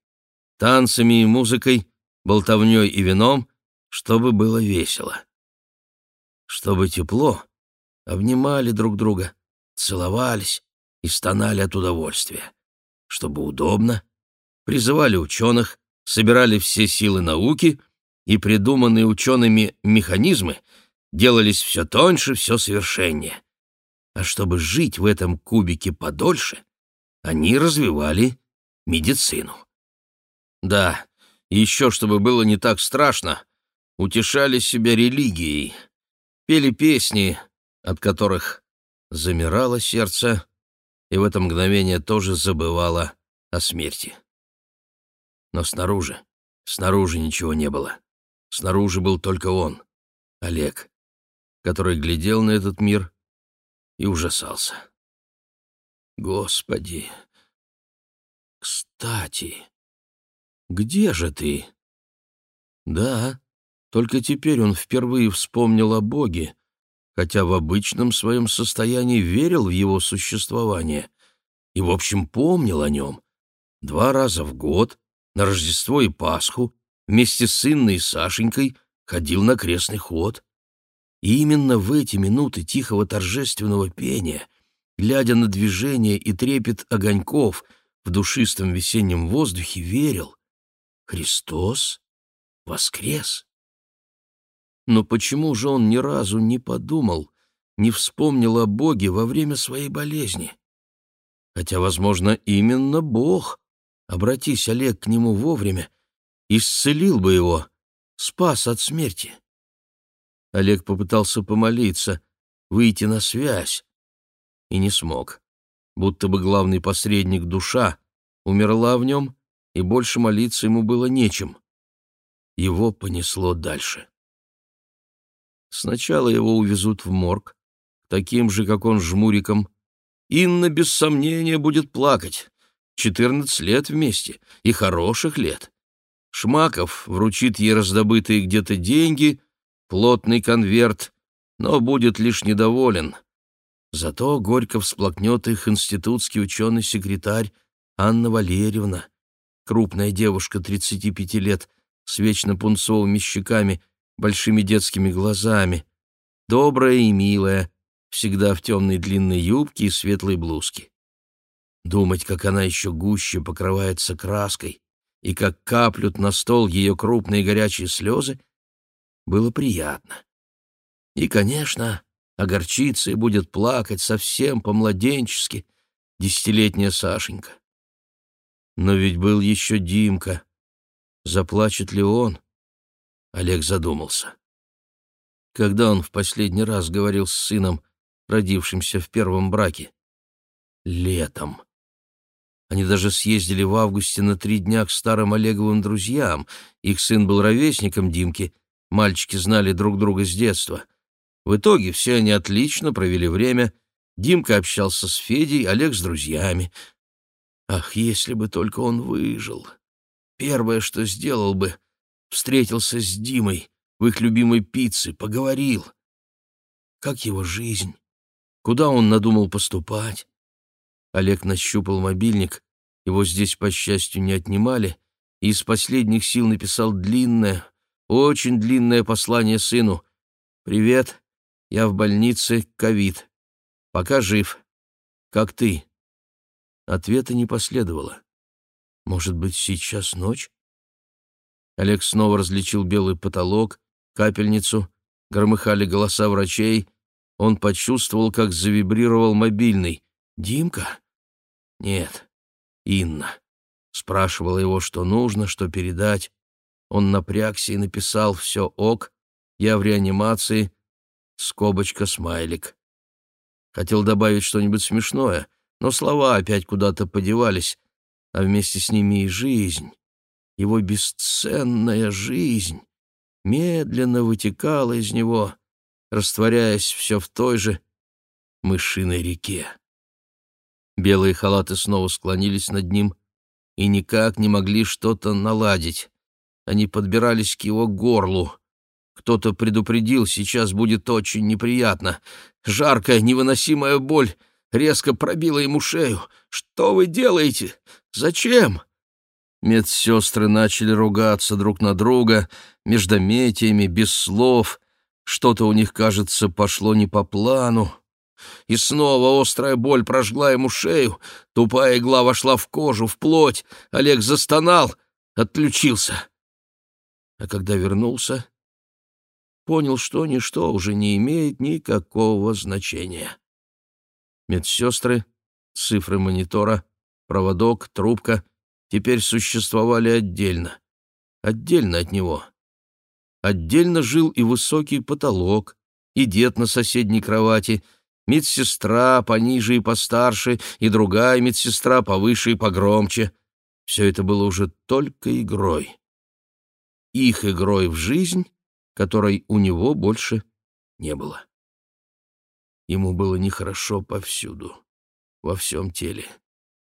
Танцами и музыкой, болтовней и вином, чтобы было весело. Чтобы тепло, обнимали друг друга, целовались и стонали от удовольствия. Чтобы удобно, призывали ученых, собирали все силы науки, и придуманные учеными механизмы делались все тоньше, все совершеннее. А чтобы жить в этом кубике подольше, они развивали медицину. Да, еще чтобы было не так страшно, утешали себя религией, пели песни, от которых замирало сердце, и в это мгновение тоже забывало о смерти. Но снаружи, снаружи ничего не было. Снаружи был только он, Олег, который глядел на этот мир и ужасался. Господи! Кстати, где же ты? Да, только теперь он впервые вспомнил о Боге, хотя в обычном своем состоянии верил в его существование и, в общем, помнил о нем. Два раза в год, на Рождество и Пасху, вместе с Инной и Сашенькой ходил на крестный ход. И именно в эти минуты тихого торжественного пения, глядя на движение и трепет огоньков в душистом весеннем воздухе, верил — Христос воскрес. Но почему же он ни разу не подумал, не вспомнил о Боге во время своей болезни? Хотя, возможно, именно Бог, обратись Олег к нему вовремя, исцелил бы его, спас от смерти. Олег попытался помолиться, выйти на связь, и не смог. Будто бы главный посредник душа умерла в нем, и больше молиться ему было нечем. Его понесло дальше. Сначала его увезут в морг, таким же, как он, жмуриком. Инна, без сомнения, будет плакать. Четырнадцать лет вместе, и хороших лет. Шмаков вручит ей раздобытые где-то деньги, плотный конверт, но будет лишь недоволен. Зато горько всплакнет их институтский ученый-секретарь Анна Валерьевна, крупная девушка 35 лет, с вечно пунцовыми щеками, большими детскими глазами, добрая и милая, всегда в темной длинной юбке и светлой блузке. Думать, как она еще гуще покрывается краской, и как каплют на стол ее крупные горячие слезы, было приятно. И, конечно, огорчится и будет плакать совсем по-младенчески десятилетняя Сашенька. Но ведь был еще Димка. Заплачет ли он? Олег задумался. Когда он в последний раз говорил с сыном, родившимся в первом браке? Летом. Они даже съездили в августе на три дня к старым Олеговым друзьям. Их сын был ровесником Димки, мальчики знали друг друга с детства. В итоге все они отлично провели время. Димка общался с Федей, Олег с друзьями. Ах, если бы только он выжил! Первое, что сделал бы, встретился с Димой в их любимой пицце, поговорил. Как его жизнь? Куда он надумал поступать? Олег нащупал мобильник, его здесь, по счастью, не отнимали, и из последних сил написал длинное, очень длинное послание сыну. «Привет, я в больнице, ковид. Пока жив. Как ты?» Ответа не последовало. «Может быть, сейчас ночь?» Олег снова различил белый потолок, капельницу, громыхали голоса врачей. Он почувствовал, как завибрировал мобильный. «Димка?» «Нет, Инна». Спрашивала его, что нужно, что передать. Он напрягся и написал «все ок», «я в реанимации», скобочка смайлик. Хотел добавить что-нибудь смешное, но слова опять куда-то подевались, а вместе с ними и жизнь, его бесценная жизнь, медленно вытекала из него, растворяясь все в той же мышиной реке. Белые халаты снова склонились над ним и никак не могли что-то наладить. Они подбирались к его горлу. Кто-то предупредил, сейчас будет очень неприятно. Жаркая, невыносимая боль резко пробила ему шею. «Что вы делаете? Зачем?» Медсестры начали ругаться друг на друга, междометиями, без слов. Что-то у них, кажется, пошло не по плану. И снова острая боль прожгла ему шею, тупая игла вошла в кожу, в плоть. Олег застонал, отключился. А когда вернулся, понял, что ничто уже не имеет никакого значения. Медсестры, цифры монитора, проводок, трубка — теперь существовали отдельно, отдельно от него. Отдельно жил и высокий потолок, и дед на соседней кровати, медсестра пониже и постарше, и другая медсестра повыше и погромче. Все это было уже только игрой. Их игрой в жизнь, которой у него больше не было. Ему было нехорошо повсюду, во всем теле.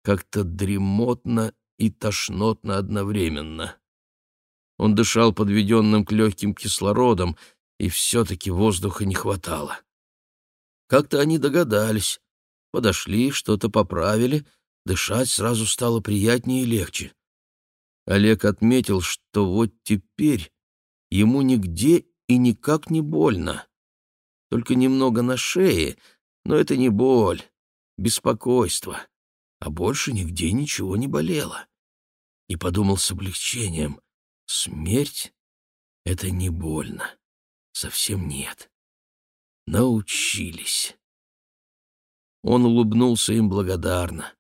Как-то дремотно и тошнотно одновременно. Он дышал подведенным к легким кислородом, и все-таки воздуха не хватало. Как-то они догадались, подошли, что-то поправили, дышать сразу стало приятнее и легче. Олег отметил, что вот теперь ему нигде и никак не больно. Только немного на шее, но это не боль, беспокойство а больше нигде ничего не болело. И подумал с облегчением, смерть — это не больно, совсем нет. Научились. Он улыбнулся им благодарно.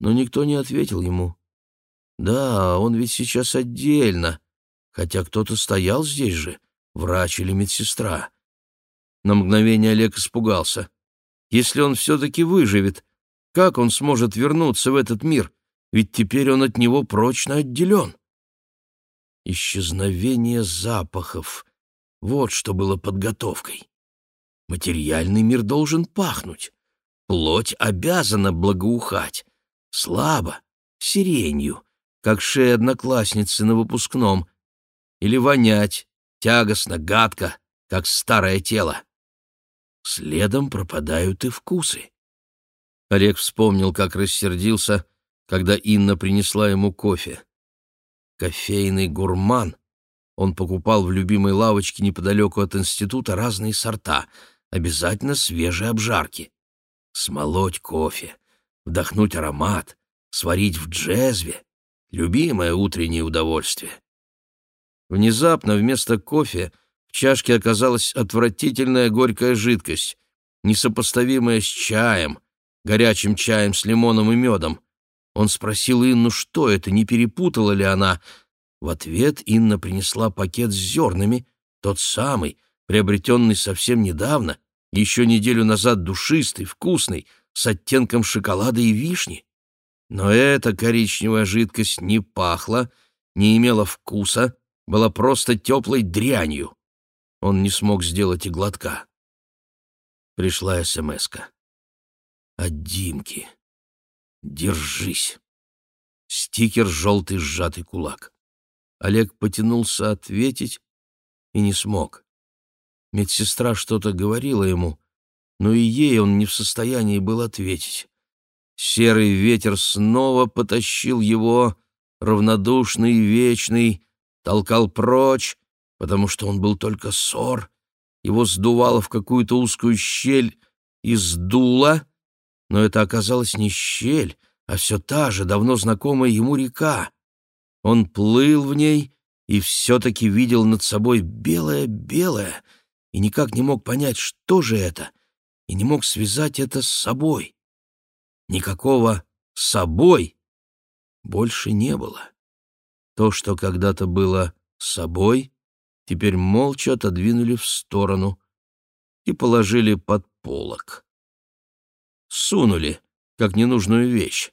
Но никто не ответил ему. Да, он ведь сейчас отдельно, хотя кто-то стоял здесь же, врач или медсестра. На мгновение Олег испугался. Если он все-таки выживет, как он сможет вернуться в этот мир? Ведь теперь он от него прочно отделен. Исчезновение запахов — вот что было подготовкой. Материальный мир должен пахнуть. Плоть обязана благоухать. Слабо, сиренью, как шея одноклассницы на выпускном. Или вонять, тягостно, гадко, как старое тело. Следом пропадают и вкусы. Олег вспомнил, как рассердился, когда Инна принесла ему кофе. Кофейный гурман. Он покупал в любимой лавочке неподалеку от института разные сорта, обязательно свежие обжарки. Смолоть кофе, вдохнуть аромат, сварить в джезве — любимое утреннее удовольствие. Внезапно вместо кофе в чашке оказалась отвратительная горькая жидкость, несопоставимая с чаем, горячим чаем с лимоном и медом. Он спросил Инну, что это, не перепутала ли она. В ответ Инна принесла пакет с зернами, тот самый, приобретенный совсем недавно, еще неделю назад душистый, вкусный, с оттенком шоколада и вишни. Но эта коричневая жидкость не пахла, не имела вкуса, была просто теплой дрянью. Он не смог сделать и глотка. Пришла смс-ка от Димки. Держись. Стикер «Желтый сжатый кулак». Олег потянулся ответить и не смог. Медсестра что-то говорила ему, но и ей он не в состоянии был ответить. Серый ветер снова потащил его, равнодушный и вечный, толкал прочь, потому что он был только ссор, его сдувало в какую-то узкую щель и сдуло, но это оказалось не щель, а все та же, давно знакомая ему река. Он плыл в ней и все-таки видел над собой белое-белое, и никак не мог понять, что же это, и не мог связать это с собой. Никакого «собой» больше не было. То, что когда-то было «собой», теперь молча отодвинули в сторону и положили под полок сунули, как ненужную вещь,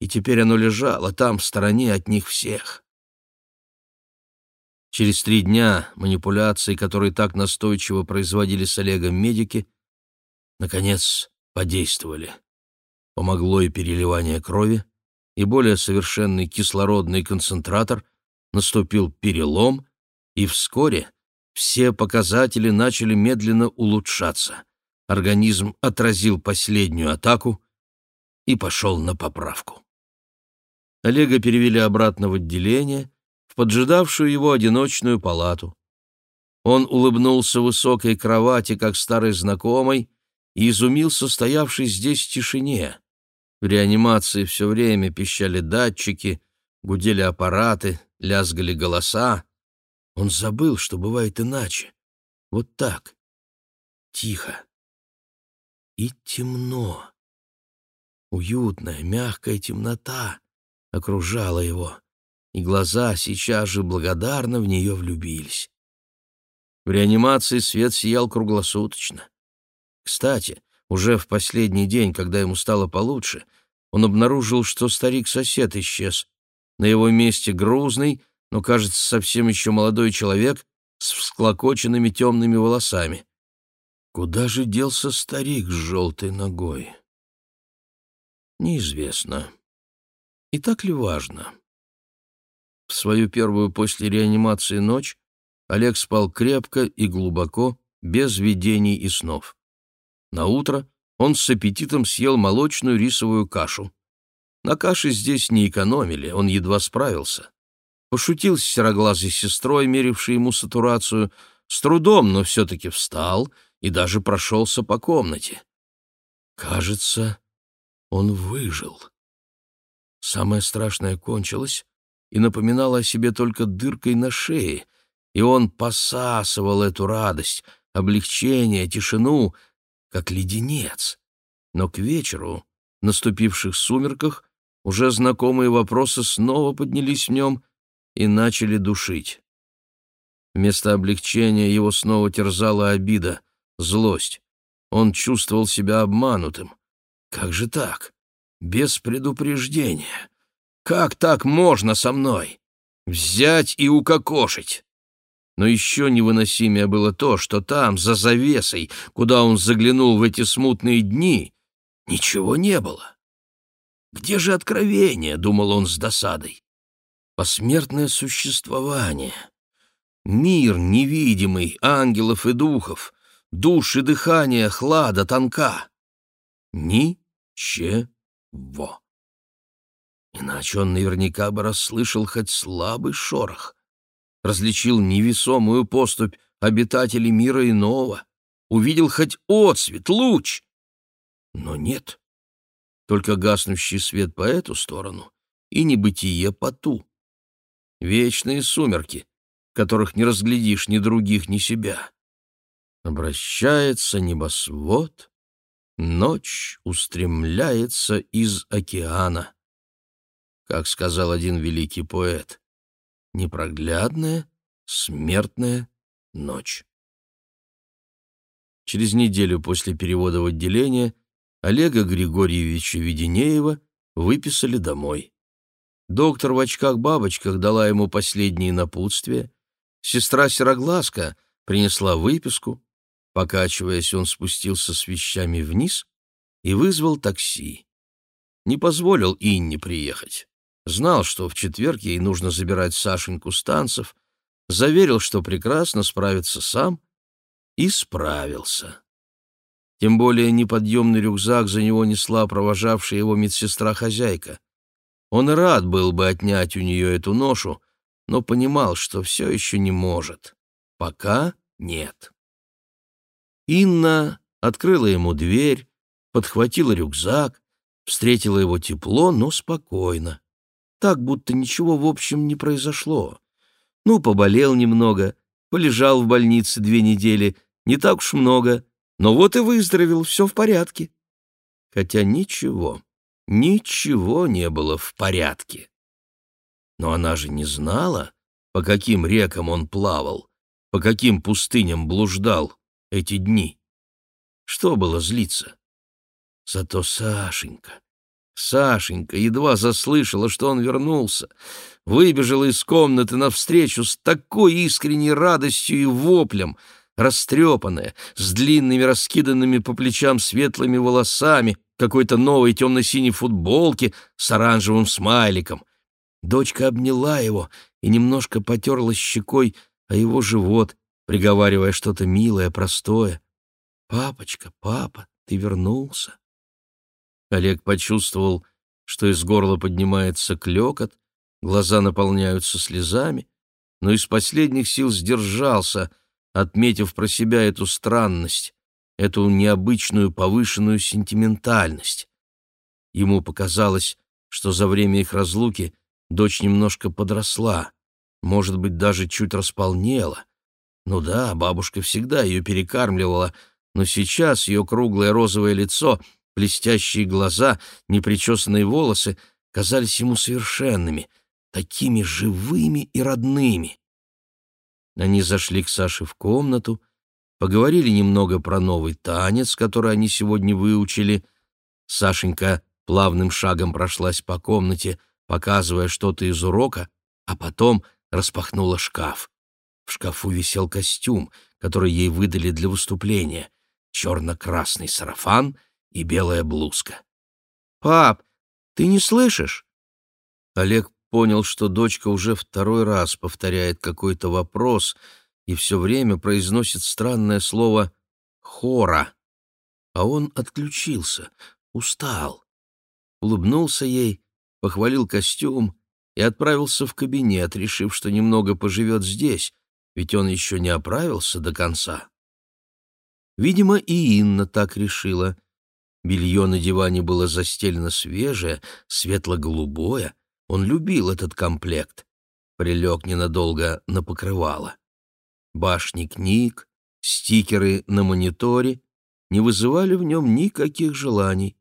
и теперь оно лежало там, в стороне от них всех. Через три дня манипуляции, которые так настойчиво производили с Олегом медики, наконец подействовали. Помогло и переливание крови, и более совершенный кислородный концентратор наступил перелом, и вскоре все показатели начали медленно улучшаться. Организм отразил последнюю атаку и пошел на поправку. Олега перевели обратно в отделение, в поджидавшую его одиночную палату. Он улыбнулся высокой кровати, как старый знакомый, и изумился стоявшей здесь тишине. В реанимации все время пищали датчики, гудели аппараты, лязгали голоса. Он забыл, что бывает иначе. Вот так. Тихо. И темно. Уютная, мягкая темнота окружала его, и глаза сейчас же благодарно в нее влюбились. В реанимации свет сиял круглосуточно. Кстати, уже в последний день, когда ему стало получше, он обнаружил, что старик-сосед исчез. На его месте грузный, но, кажется, совсем еще молодой человек с всклокоченными темными волосами. Куда же делся старик с желтой ногой? Неизвестно. И так ли важно? В свою первую после реанимации ночь Олег спал крепко и глубоко, без видений и снов. На утро он с аппетитом съел молочную рисовую кашу. На каше здесь не экономили, он едва справился. Пошутил с сероглазой сестрой, мерившей ему сатурацию, с трудом, но все-таки встал и даже прошелся по комнате. Кажется, он выжил. Самое страшное кончилось и напоминало о себе только дыркой на шее, и он посасывал эту радость, облегчение, тишину, как леденец. Но к вечеру, наступивших сумерках, уже знакомые вопросы снова поднялись в нем и начали душить. Вместо облегчения его снова терзала обида, злость. Он чувствовал себя обманутым. Как же так? Без предупреждения. Как так можно со мной? Взять и укокошить? Но еще невыносимее было то, что там, за завесой, куда он заглянул в эти смутные дни, ничего не было. «Где же откровение?» — думал он с досадой. «Посмертное существование. Мир невидимый, ангелов и духов, душ и дыхание хлада тонка. Ничего. Иначе он наверняка бы расслышал хоть слабый шорох» различил невесомую поступь обитателей мира иного, увидел хоть отсвет, луч. Но нет, только гаснущий свет по эту сторону и небытие по ту. Вечные сумерки, которых не разглядишь ни других, ни себя. Обращается небосвод, ночь устремляется из океана. Как сказал один великий поэт, непроглядная, смертная ночь. Через неделю после перевода в отделение Олега Григорьевича Веденеева выписали домой. Доктор в очках-бабочках дала ему последние напутствия. Сестра Сероглазка принесла выписку. Покачиваясь, он спустился с вещами вниз и вызвал такси. Не позволил Инне приехать. Знал, что в четверг ей нужно забирать Сашеньку с танцев, заверил, что прекрасно справится сам, и справился. Тем более неподъемный рюкзак за него несла провожавшая его медсестра-хозяйка. Он рад был бы отнять у нее эту ношу, но понимал, что все еще не может. Пока нет. Инна открыла ему дверь, подхватила рюкзак, встретила его тепло, но спокойно так, будто ничего в общем не произошло. Ну, поболел немного, полежал в больнице две недели, не так уж много, но вот и выздоровел, все в порядке. Хотя ничего, ничего не было в порядке. Но она же не знала, по каким рекам он плавал, по каким пустыням блуждал эти дни. Что было злиться? Зато Сашенька, Сашенька едва заслышала, что он вернулся, выбежала из комнаты навстречу с такой искренней радостью и воплем, растрепанная, с длинными раскиданными по плечам светлыми волосами, какой-то новой темно-синей футболке с оранжевым смайликом. Дочка обняла его
и немножко потерлась щекой о его живот, приговаривая что-то милое, простое. «Папочка, папа, ты вернулся». Олег почувствовал, что из горла поднимается клекот, глаза наполняются слезами, но из последних сил сдержался, отметив про себя эту странность, эту необычную повышенную сентиментальность. Ему показалось, что за время их разлуки дочь немножко подросла, может быть, даже чуть располнела. Ну да, бабушка всегда ее перекармливала, но сейчас ее круглое розовое лицо, блестящие глаза, непричесанные волосы казались ему совершенными, такими живыми и родными. Они зашли к Саше в комнату, поговорили немного про новый танец, который они сегодня выучили. Сашенька плавным шагом прошлась по комнате, показывая что-то из урока, а потом распахнула шкаф. В шкафу висел костюм, который ей выдали для выступления, черно-красный сарафан и белая блузка. «Пап, ты не слышишь?» Олег понял, что дочка уже второй раз повторяет какой-то вопрос и все время произносит странное слово «хора». А он отключился, устал. Улыбнулся ей, похвалил костюм и отправился в кабинет, решив, что немного поживет здесь, ведь он еще не оправился до конца. Видимо, и Инна так решила. Белье на диване было застелено свежее, светло-голубое. Он любил этот комплект. Прилег ненадолго на покрывало. Башни книг, стикеры на мониторе не вызывали в нем никаких желаний.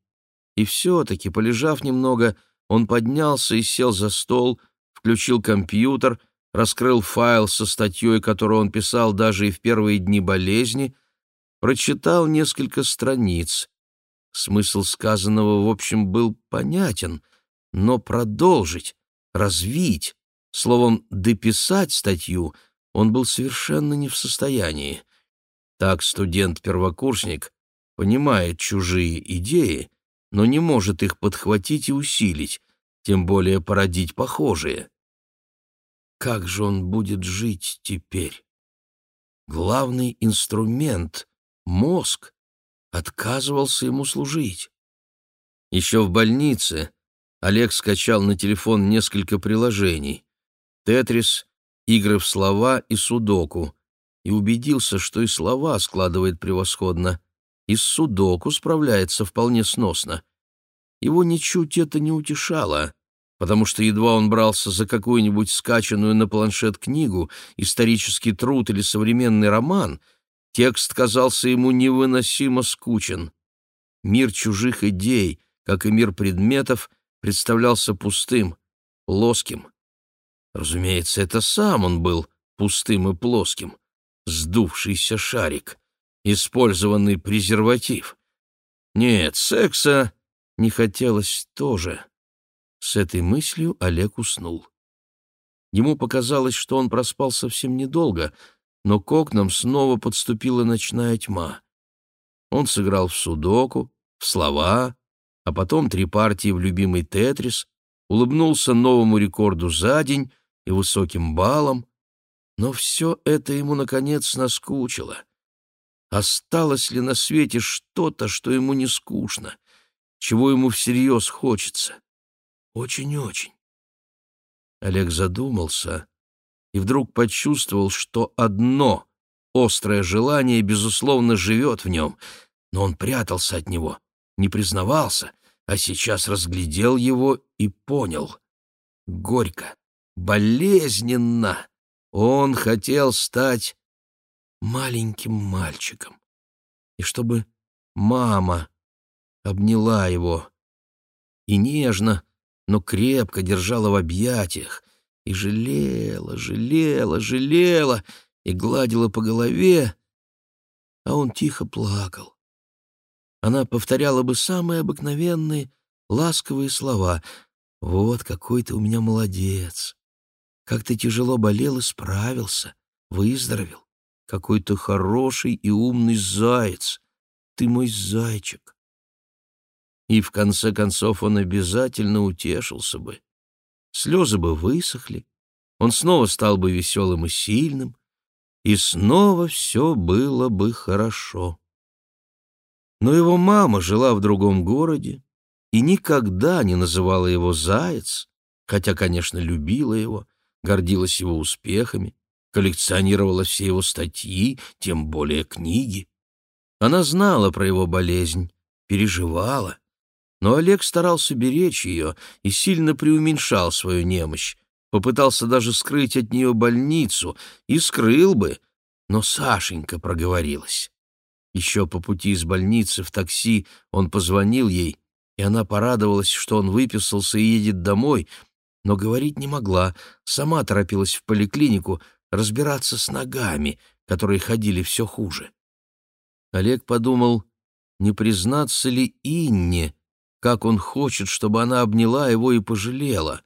И все-таки, полежав немного, он поднялся и сел за стол, включил компьютер, раскрыл файл со статьей, которую он писал даже и в первые дни болезни, прочитал несколько страниц. Смысл сказанного, в общем, был понятен, но продолжить, развить, словом, дописать статью он был совершенно не в состоянии. Так студент-первокурсник понимает чужие идеи, но не может их подхватить и усилить, тем более породить похожие. Как же он будет жить теперь? Главный инструмент, мозг, отказывался ему служить. Еще в больнице Олег скачал на телефон несколько приложений — «Тетрис», «Игры в слова» и «Судоку», и убедился, что и слова складывает превосходно — и с судоку справляется вполне сносно. Его ничуть это не утешало, потому что едва он брался за какую-нибудь скачанную на планшет книгу, исторический труд или современный роман, текст казался ему невыносимо скучен. Мир чужих идей, как и мир предметов, представлялся пустым, плоским. Разумеется, это сам он был пустым и плоским, сдувшийся шарик использованный презерватив. Нет, секса не хотелось тоже. С этой мыслью Олег уснул. Ему показалось, что он проспал совсем недолго, но к окнам снова подступила ночная тьма. Он сыграл в судоку, в слова, а потом три партии в любимый тетрис, улыбнулся новому рекорду за день и высоким баллам, но все это ему, наконец, наскучило. Осталось ли на свете что-то, что ему не скучно, чего ему всерьез хочется? Очень-очень. Олег задумался и вдруг почувствовал, что одно острое желание, безусловно, живет в нем, но он прятался от него, не признавался, а сейчас разглядел его и понял. Горько, болезненно он хотел стать маленьким мальчиком. И чтобы мама обняла его и нежно, но крепко держала в объятиях, и жалела, жалела, жалела, и гладила по голове, а он тихо плакал. Она повторяла бы самые обыкновенные, ласковые слова. «Вот какой ты у меня молодец! Как ты тяжело болел и справился, выздоровел какой то хороший и умный заяц. Ты мой зайчик. И в конце концов он обязательно утешился бы. Слезы бы высохли, он снова стал бы веселым и сильным, и снова все было бы хорошо. Но его мама жила в другом городе и никогда не называла его «заяц», хотя, конечно, любила его, гордилась его успехами, коллекционировала все его статьи, тем более книги. Она знала про его болезнь, переживала, но Олег старался беречь ее и сильно преуменьшал свою немощь, попытался даже скрыть от нее больницу, и скрыл бы, но Сашенька проговорилась. Еще по пути из больницы в такси он позвонил ей, и она порадовалась, что он выписался и едет домой, но говорить не могла, сама торопилась в поликлинику разбираться с ногами, которые ходили все хуже. Олег подумал, не признаться ли Инне, как он хочет, чтобы она обняла его и пожалела.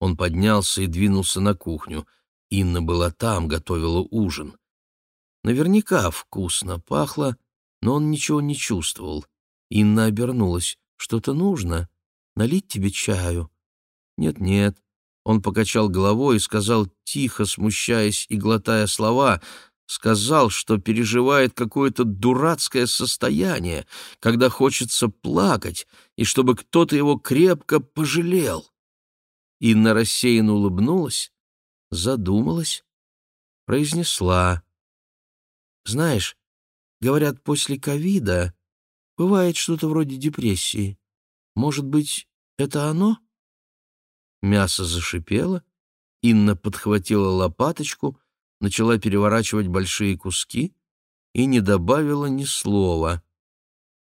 Он поднялся и двинулся на кухню. Инна была там, готовила ужин. Наверняка вкусно пахло, но он ничего не чувствовал. Инна обернулась. «Что-то нужно? Налить тебе чаю?» «Нет-нет». Он покачал головой и сказал, тихо, смущаясь и глотая слова, сказал, что переживает какое-то дурацкое состояние, когда хочется плакать, и чтобы кто-то его крепко пожалел. Инна рассеянно улыбнулась, задумалась, произнесла. «Знаешь, говорят, после ковида бывает что-то вроде депрессии. Может быть, это оно?» Мясо зашипело, Инна подхватила лопаточку, начала переворачивать большие куски и не добавила ни слова.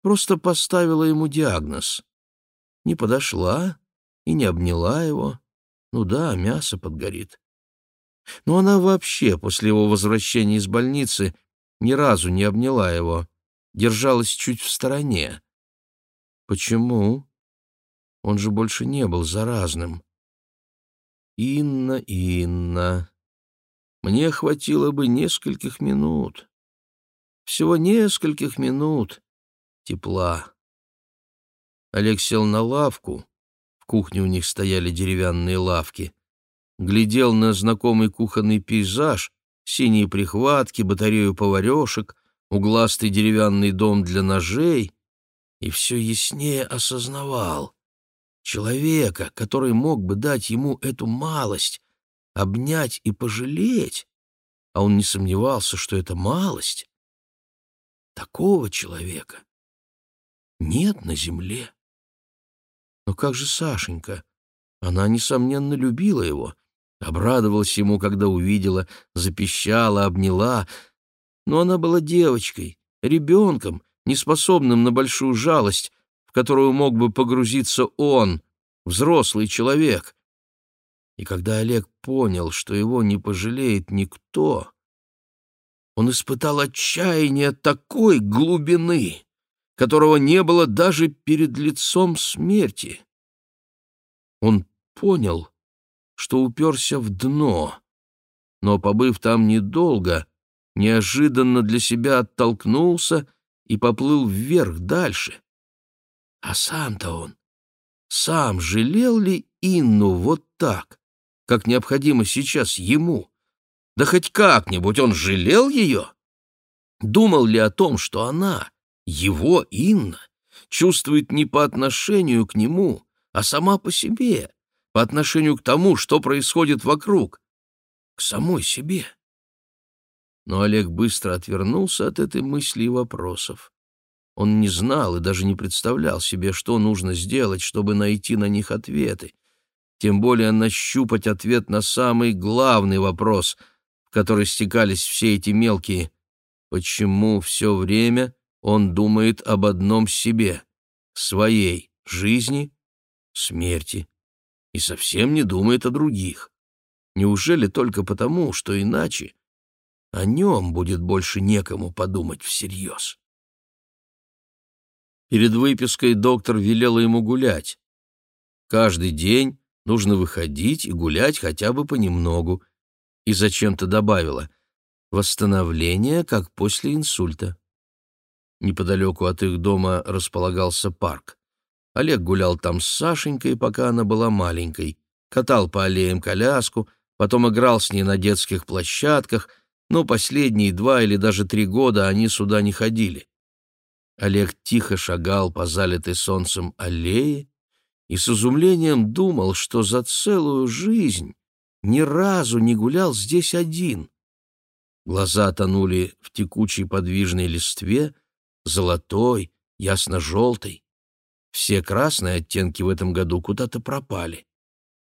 Просто поставила ему диагноз. Не подошла и не обняла его, ну да, мясо подгорит. Но она вообще после его возвращения из больницы ни разу не обняла его, держалась чуть в стороне. Почему? Он же больше не был заразным. Инна, Инна, мне хватило бы нескольких минут. Всего нескольких минут тепла. Олег сел на лавку, кухне у них стояли деревянные лавки, глядел на знакомый кухонный пейзаж, синие прихватки, батарею поварешек, угластый деревянный дом для ножей, и все яснее осознавал человека, который мог бы дать ему эту малость, обнять и пожалеть, а он не сомневался, что это малость. Такого человека нет на земле. Но как же Сашенька? Она, несомненно, любила его, обрадовалась ему, когда увидела, запищала, обняла. Но она была девочкой, ребенком, неспособным на большую жалость, в которую мог бы погрузиться он, взрослый человек. И когда Олег понял, что его не пожалеет никто, он испытал отчаяние такой глубины, которого не было даже перед лицом смерти. Он понял, что уперся в дно, но, побыв там недолго, неожиданно для себя оттолкнулся и поплыл вверх дальше. А сам-то он, сам жалел ли Инну вот так, как необходимо сейчас ему? Да хоть как-нибудь он жалел ее? Думал ли о том, что она, его Инна чувствует не по отношению к нему, а сама по себе, по отношению к тому, что происходит вокруг, к самой себе. Но Олег быстро отвернулся от этой мысли и вопросов. Он не знал и даже не представлял себе, что нужно сделать, чтобы найти на них ответы, тем более нащупать ответ на самый главный вопрос, в который стекались все эти мелкие «почему все время он думает об одном себе — своей жизни, смерти, и совсем не думает о других. Неужели только потому, что иначе о нем будет больше некому подумать всерьез? Перед выпиской доктор велела ему гулять. Каждый день нужно выходить и гулять хотя бы понемногу. И зачем-то добавила «восстановление, как после инсульта». Неподалеку от их дома располагался парк. Олег гулял там с Сашенькой, пока она была маленькой, катал по аллеям коляску, потом играл с ней на детских площадках, но последние два или даже три года они сюда не ходили. Олег тихо шагал по залитой солнцем аллее и с изумлением думал, что за целую жизнь ни разу не гулял здесь один. Глаза тонули в текучей подвижной листве, золотой, ясно-желтой. Все красные оттенки в этом году куда-то пропали.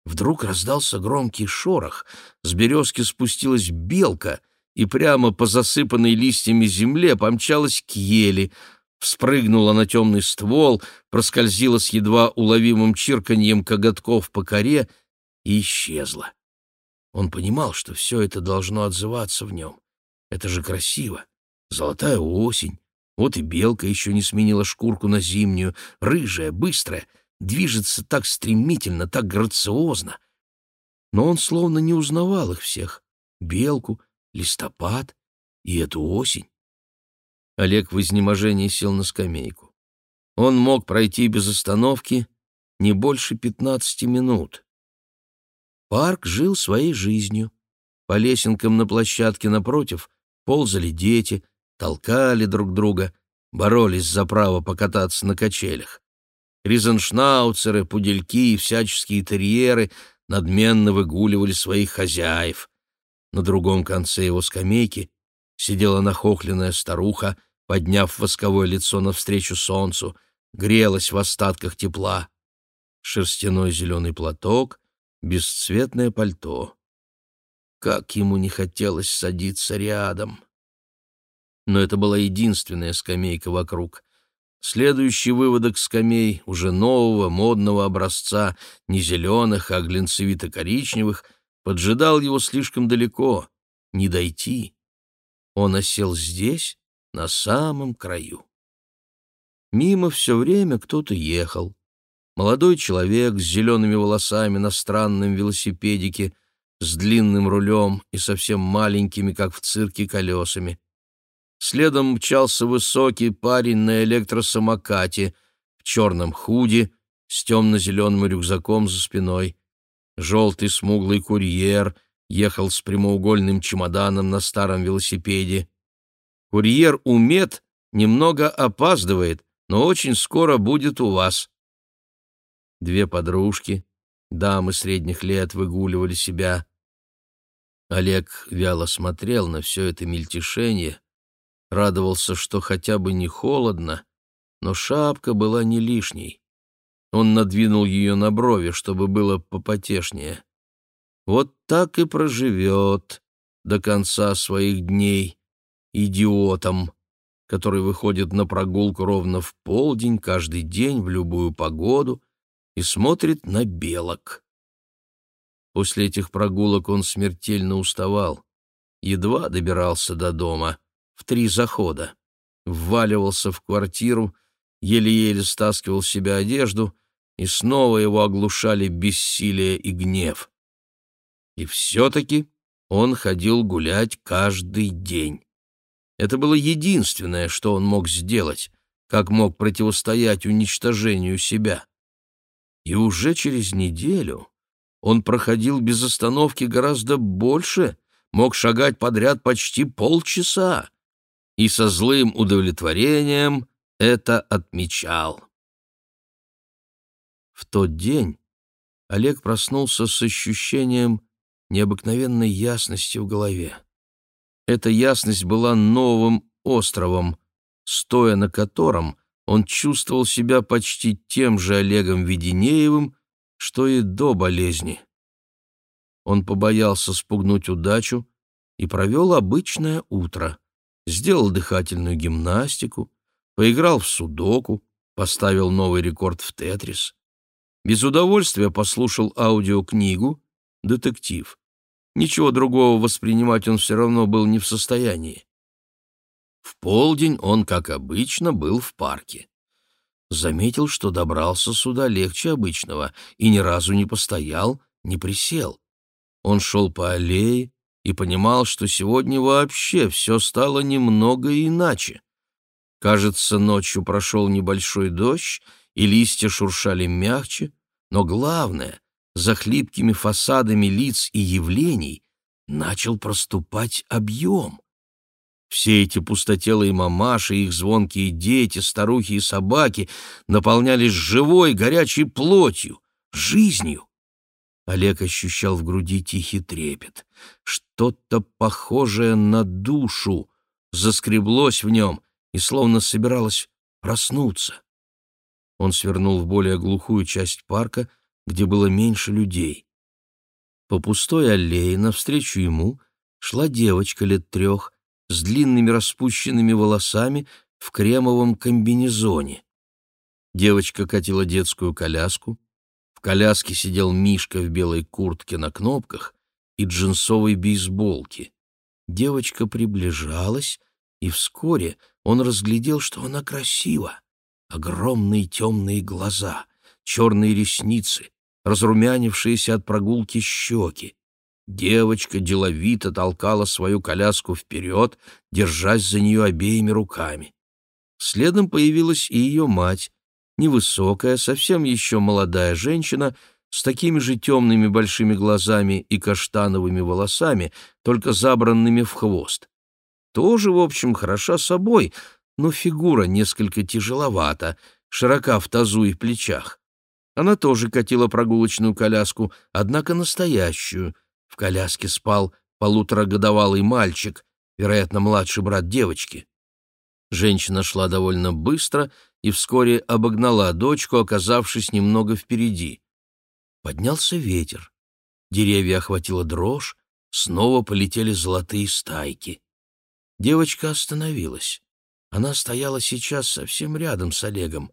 Вдруг раздался громкий шорох, с березки спустилась белка и прямо по засыпанной листьями земле помчалась к ели, вспрыгнула на темный ствол, проскользила с едва уловимым чирканьем коготков по коре и исчезла. Он понимал, что все это должно отзываться в нем. Это же красиво. Золотая осень. Вот и белка еще не сменила шкурку на зимнюю, рыжая, быстрая, движется так стремительно, так грациозно. Но он словно не узнавал их всех. Белку, листопад и эту осень. Олег в изнеможении сел на скамейку. Он мог пройти без остановки не больше пятнадцати минут. Парк жил своей жизнью. По лесенкам на площадке напротив ползали дети, толкали друг друга, боролись за право покататься на качелях. Ризеншнауцеры, пудельки и всяческие терьеры надменно выгуливали своих хозяев. На другом конце его скамейки сидела нахохленная старуха, подняв восковое лицо навстречу солнцу, грелась в остатках тепла. Шерстяной зеленый платок, бесцветное пальто. Как ему не хотелось садиться рядом. Но это была единственная скамейка вокруг. Следующий выводок скамей, уже нового, модного образца, не зеленых, а глинцевито-коричневых, поджидал его слишком далеко, не дойти. Он осел здесь, на самом краю. Мимо все время кто-то ехал. Молодой человек с зелеными волосами на странном велосипедике, с длинным рулем и совсем маленькими, как в цирке, колесами. Следом мчался высокий парень на электросамокате в черном худи с темно-зеленым рюкзаком за спиной. Желтый смуглый курьер ехал с прямоугольным чемоданом на старом велосипеде. Курьер Умет немного опаздывает, но очень скоро будет у вас две подружки, дамы средних лет выгуливали себя. Олег вяло смотрел на все это мельтешение, радовался, что хотя бы не холодно, но шапка была не лишней. Он надвинул ее на брови, чтобы было попотешнее. Вот так и проживет до конца своих дней идиотом, который выходит на прогулку ровно в полдень каждый день в любую погоду — и смотрит на белок. После этих прогулок он смертельно уставал. Едва добирался до дома, в три захода. Вваливался в квартиру, еле-еле стаскивал с себя одежду, и снова его оглушали бессилие и гнев. И все-таки он ходил гулять каждый день. Это было единственное, что он мог сделать, как мог противостоять уничтожению себя. И уже через неделю он проходил без остановки гораздо больше, мог шагать подряд почти полчаса, и со злым удовлетворением это отмечал. В тот день Олег проснулся с ощущением необыкновенной ясности в голове. Эта ясность была новым островом, стоя на котором он чувствовал себя почти тем же Олегом Веденеевым, что и до болезни. Он побоялся спугнуть удачу и провел обычное утро. Сделал дыхательную гимнастику, поиграл в судоку, поставил новый рекорд в тетрис. Без удовольствия послушал аудиокнигу «Детектив». Ничего другого воспринимать он все равно был не в состоянии. В полдень он, как обычно, был в парке. Заметил, что добрался сюда легче обычного и ни разу не постоял, не присел. Он шел по аллее и понимал, что сегодня вообще все стало немного иначе. Кажется, ночью прошел небольшой дождь, и листья шуршали мягче, но главное, за хлипкими фасадами лиц и явлений начал проступать объем. Все эти пустотелые мамаши, их звонкие дети, старухи и собаки наполнялись живой, горячей плотью, жизнью. Олег ощущал в груди тихий трепет. Что-то похожее на душу заскреблось в нем и словно собиралось проснуться. Он свернул в более глухую часть парка, где было меньше людей. По пустой аллее навстречу ему шла девочка лет трех с длинными распущенными волосами в кремовом комбинезоне. Девочка катила детскую коляску, коляске сидел Мишка в белой куртке на кнопках и джинсовой бейсболке. Девочка приближалась, и вскоре он разглядел, что она красива. Огромные темные глаза, черные ресницы, разрумянившиеся от прогулки щеки. Девочка деловито толкала свою коляску вперед, держась за нее обеими руками. Следом появилась и ее мать, невысокая, совсем еще молодая женщина с такими же темными большими глазами и каштановыми волосами, только забранными в хвост. Тоже, в общем, хороша собой, но фигура несколько тяжеловата, широка в тазу и плечах. Она тоже катила прогулочную коляску, однако настоящую. В коляске спал полуторагодовалый мальчик, вероятно, младший брат девочки. Женщина шла довольно быстро и вскоре обогнала дочку, оказавшись немного впереди. Поднялся ветер. Деревья охватила дрожь, снова полетели золотые стайки. Девочка остановилась. Она стояла сейчас совсем рядом с Олегом,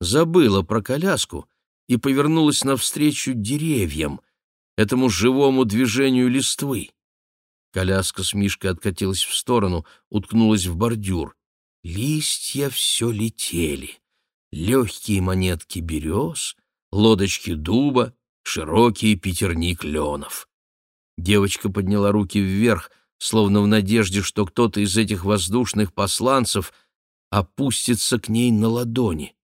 забыла про коляску и повернулась навстречу деревьям, этому живому движению листвы. Коляска с Мишкой откатилась в сторону, уткнулась в бордюр. Листья все летели. Легкие монетки берез, лодочки дуба, широкие пятерни кленов. Девочка подняла руки вверх, словно в надежде, что кто-то из этих воздушных посланцев опустится к ней на ладони.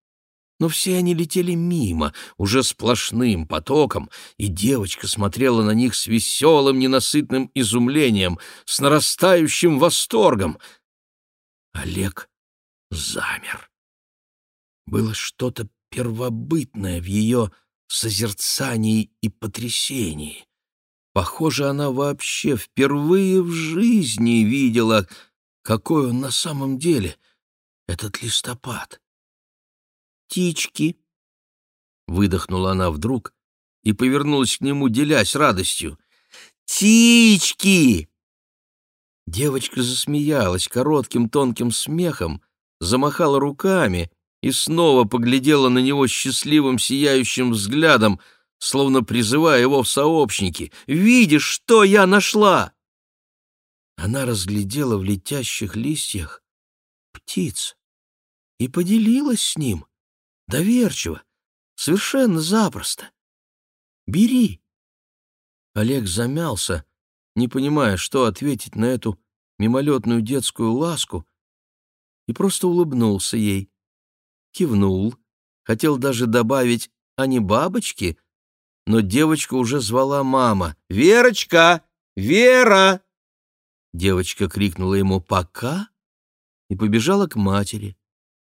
Но все они летели мимо, уже сплошным потоком, и девочка смотрела на них с веселым, ненасытным изумлением, с нарастающим восторгом. Олег замер. Было что-то первобытное в ее созерцании и потрясении. Похоже, она вообще впервые в жизни видела, какой он на самом деле, этот листопад. «Птички!» — выдохнула она вдруг и повернулась к нему, делясь радостью. «Птички!» Девочка засмеялась коротким тонким смехом, замахала руками и снова поглядела на него счастливым сияющим взглядом, словно призывая его в сообщники. «Видишь, что я нашла!» Она разглядела в летящих листьях птиц и поделилась с ним, доверчиво, совершенно запросто. «Бери!» Олег замялся, не понимая, что ответить на эту мимолетную детскую ласку, и просто улыбнулся ей. Кивнул, хотел даже добавить «а не бабочки», но девочка уже звала мама. «Верочка! Вера!» Девочка крикнула ему «пока» и побежала к матери.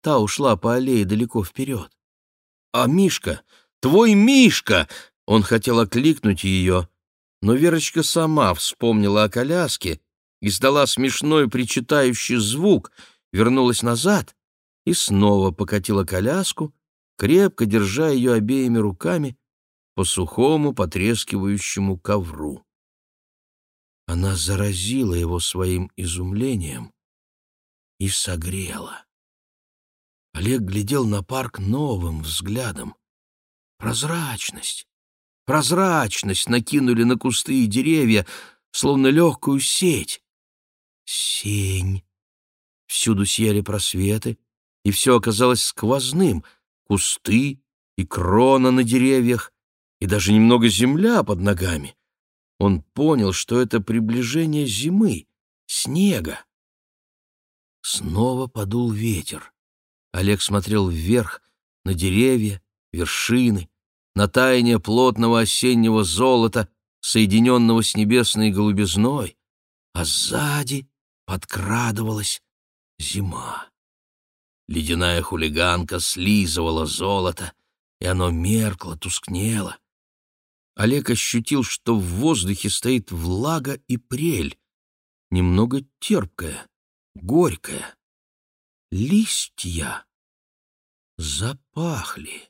Та ушла по аллее далеко вперед. «А Мишка! Твой Мишка!» Он хотел окликнуть ее, но Верочка сама вспомнила о коляске, издала смешной причитающий звук, вернулась назад и снова покатила коляску, крепко держа ее обеими руками по сухому потрескивающему ковру. Она заразила его своим изумлением и согрела. Олег глядел на парк новым взглядом. Прозрачность, прозрачность накинули на кусты и деревья, словно легкую сеть. Сень. Всюду сияли просветы, и все оказалось сквозным — кусты и крона на деревьях, и даже немного земля под ногами. Он понял, что это приближение зимы, снега. Снова подул ветер. Олег смотрел вверх, на деревья, вершины,
на таяние плотного осеннего золота, соединенного с небесной голубизной, а сзади подкрадывалась зима. Ледяная хулиганка слизывала золото, и оно меркло, тускнело. Олег ощутил, что в воздухе стоит влага и прель, немного терпкая, горькая. Листья запахли.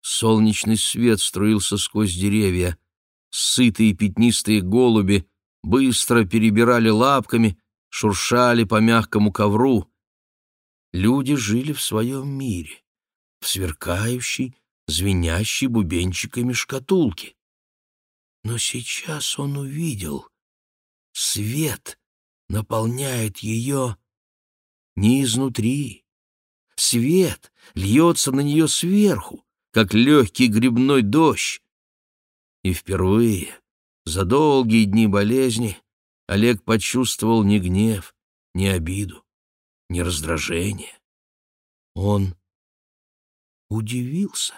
Солнечный свет струился сквозь деревья. Сытые пятнистые голуби быстро перебирали лапками, шуршали по мягкому ковру. Люди жили в своем мире, в сверкающей, звенящей бубенчиками шкатулке. Но сейчас он увидел, свет наполняет ее не изнутри. Свет льется на нее сверху, как легкий грибной дождь. И впервые за долгие дни болезни Олег почувствовал ни гнев, ни обиду, ни раздражение. Он удивился.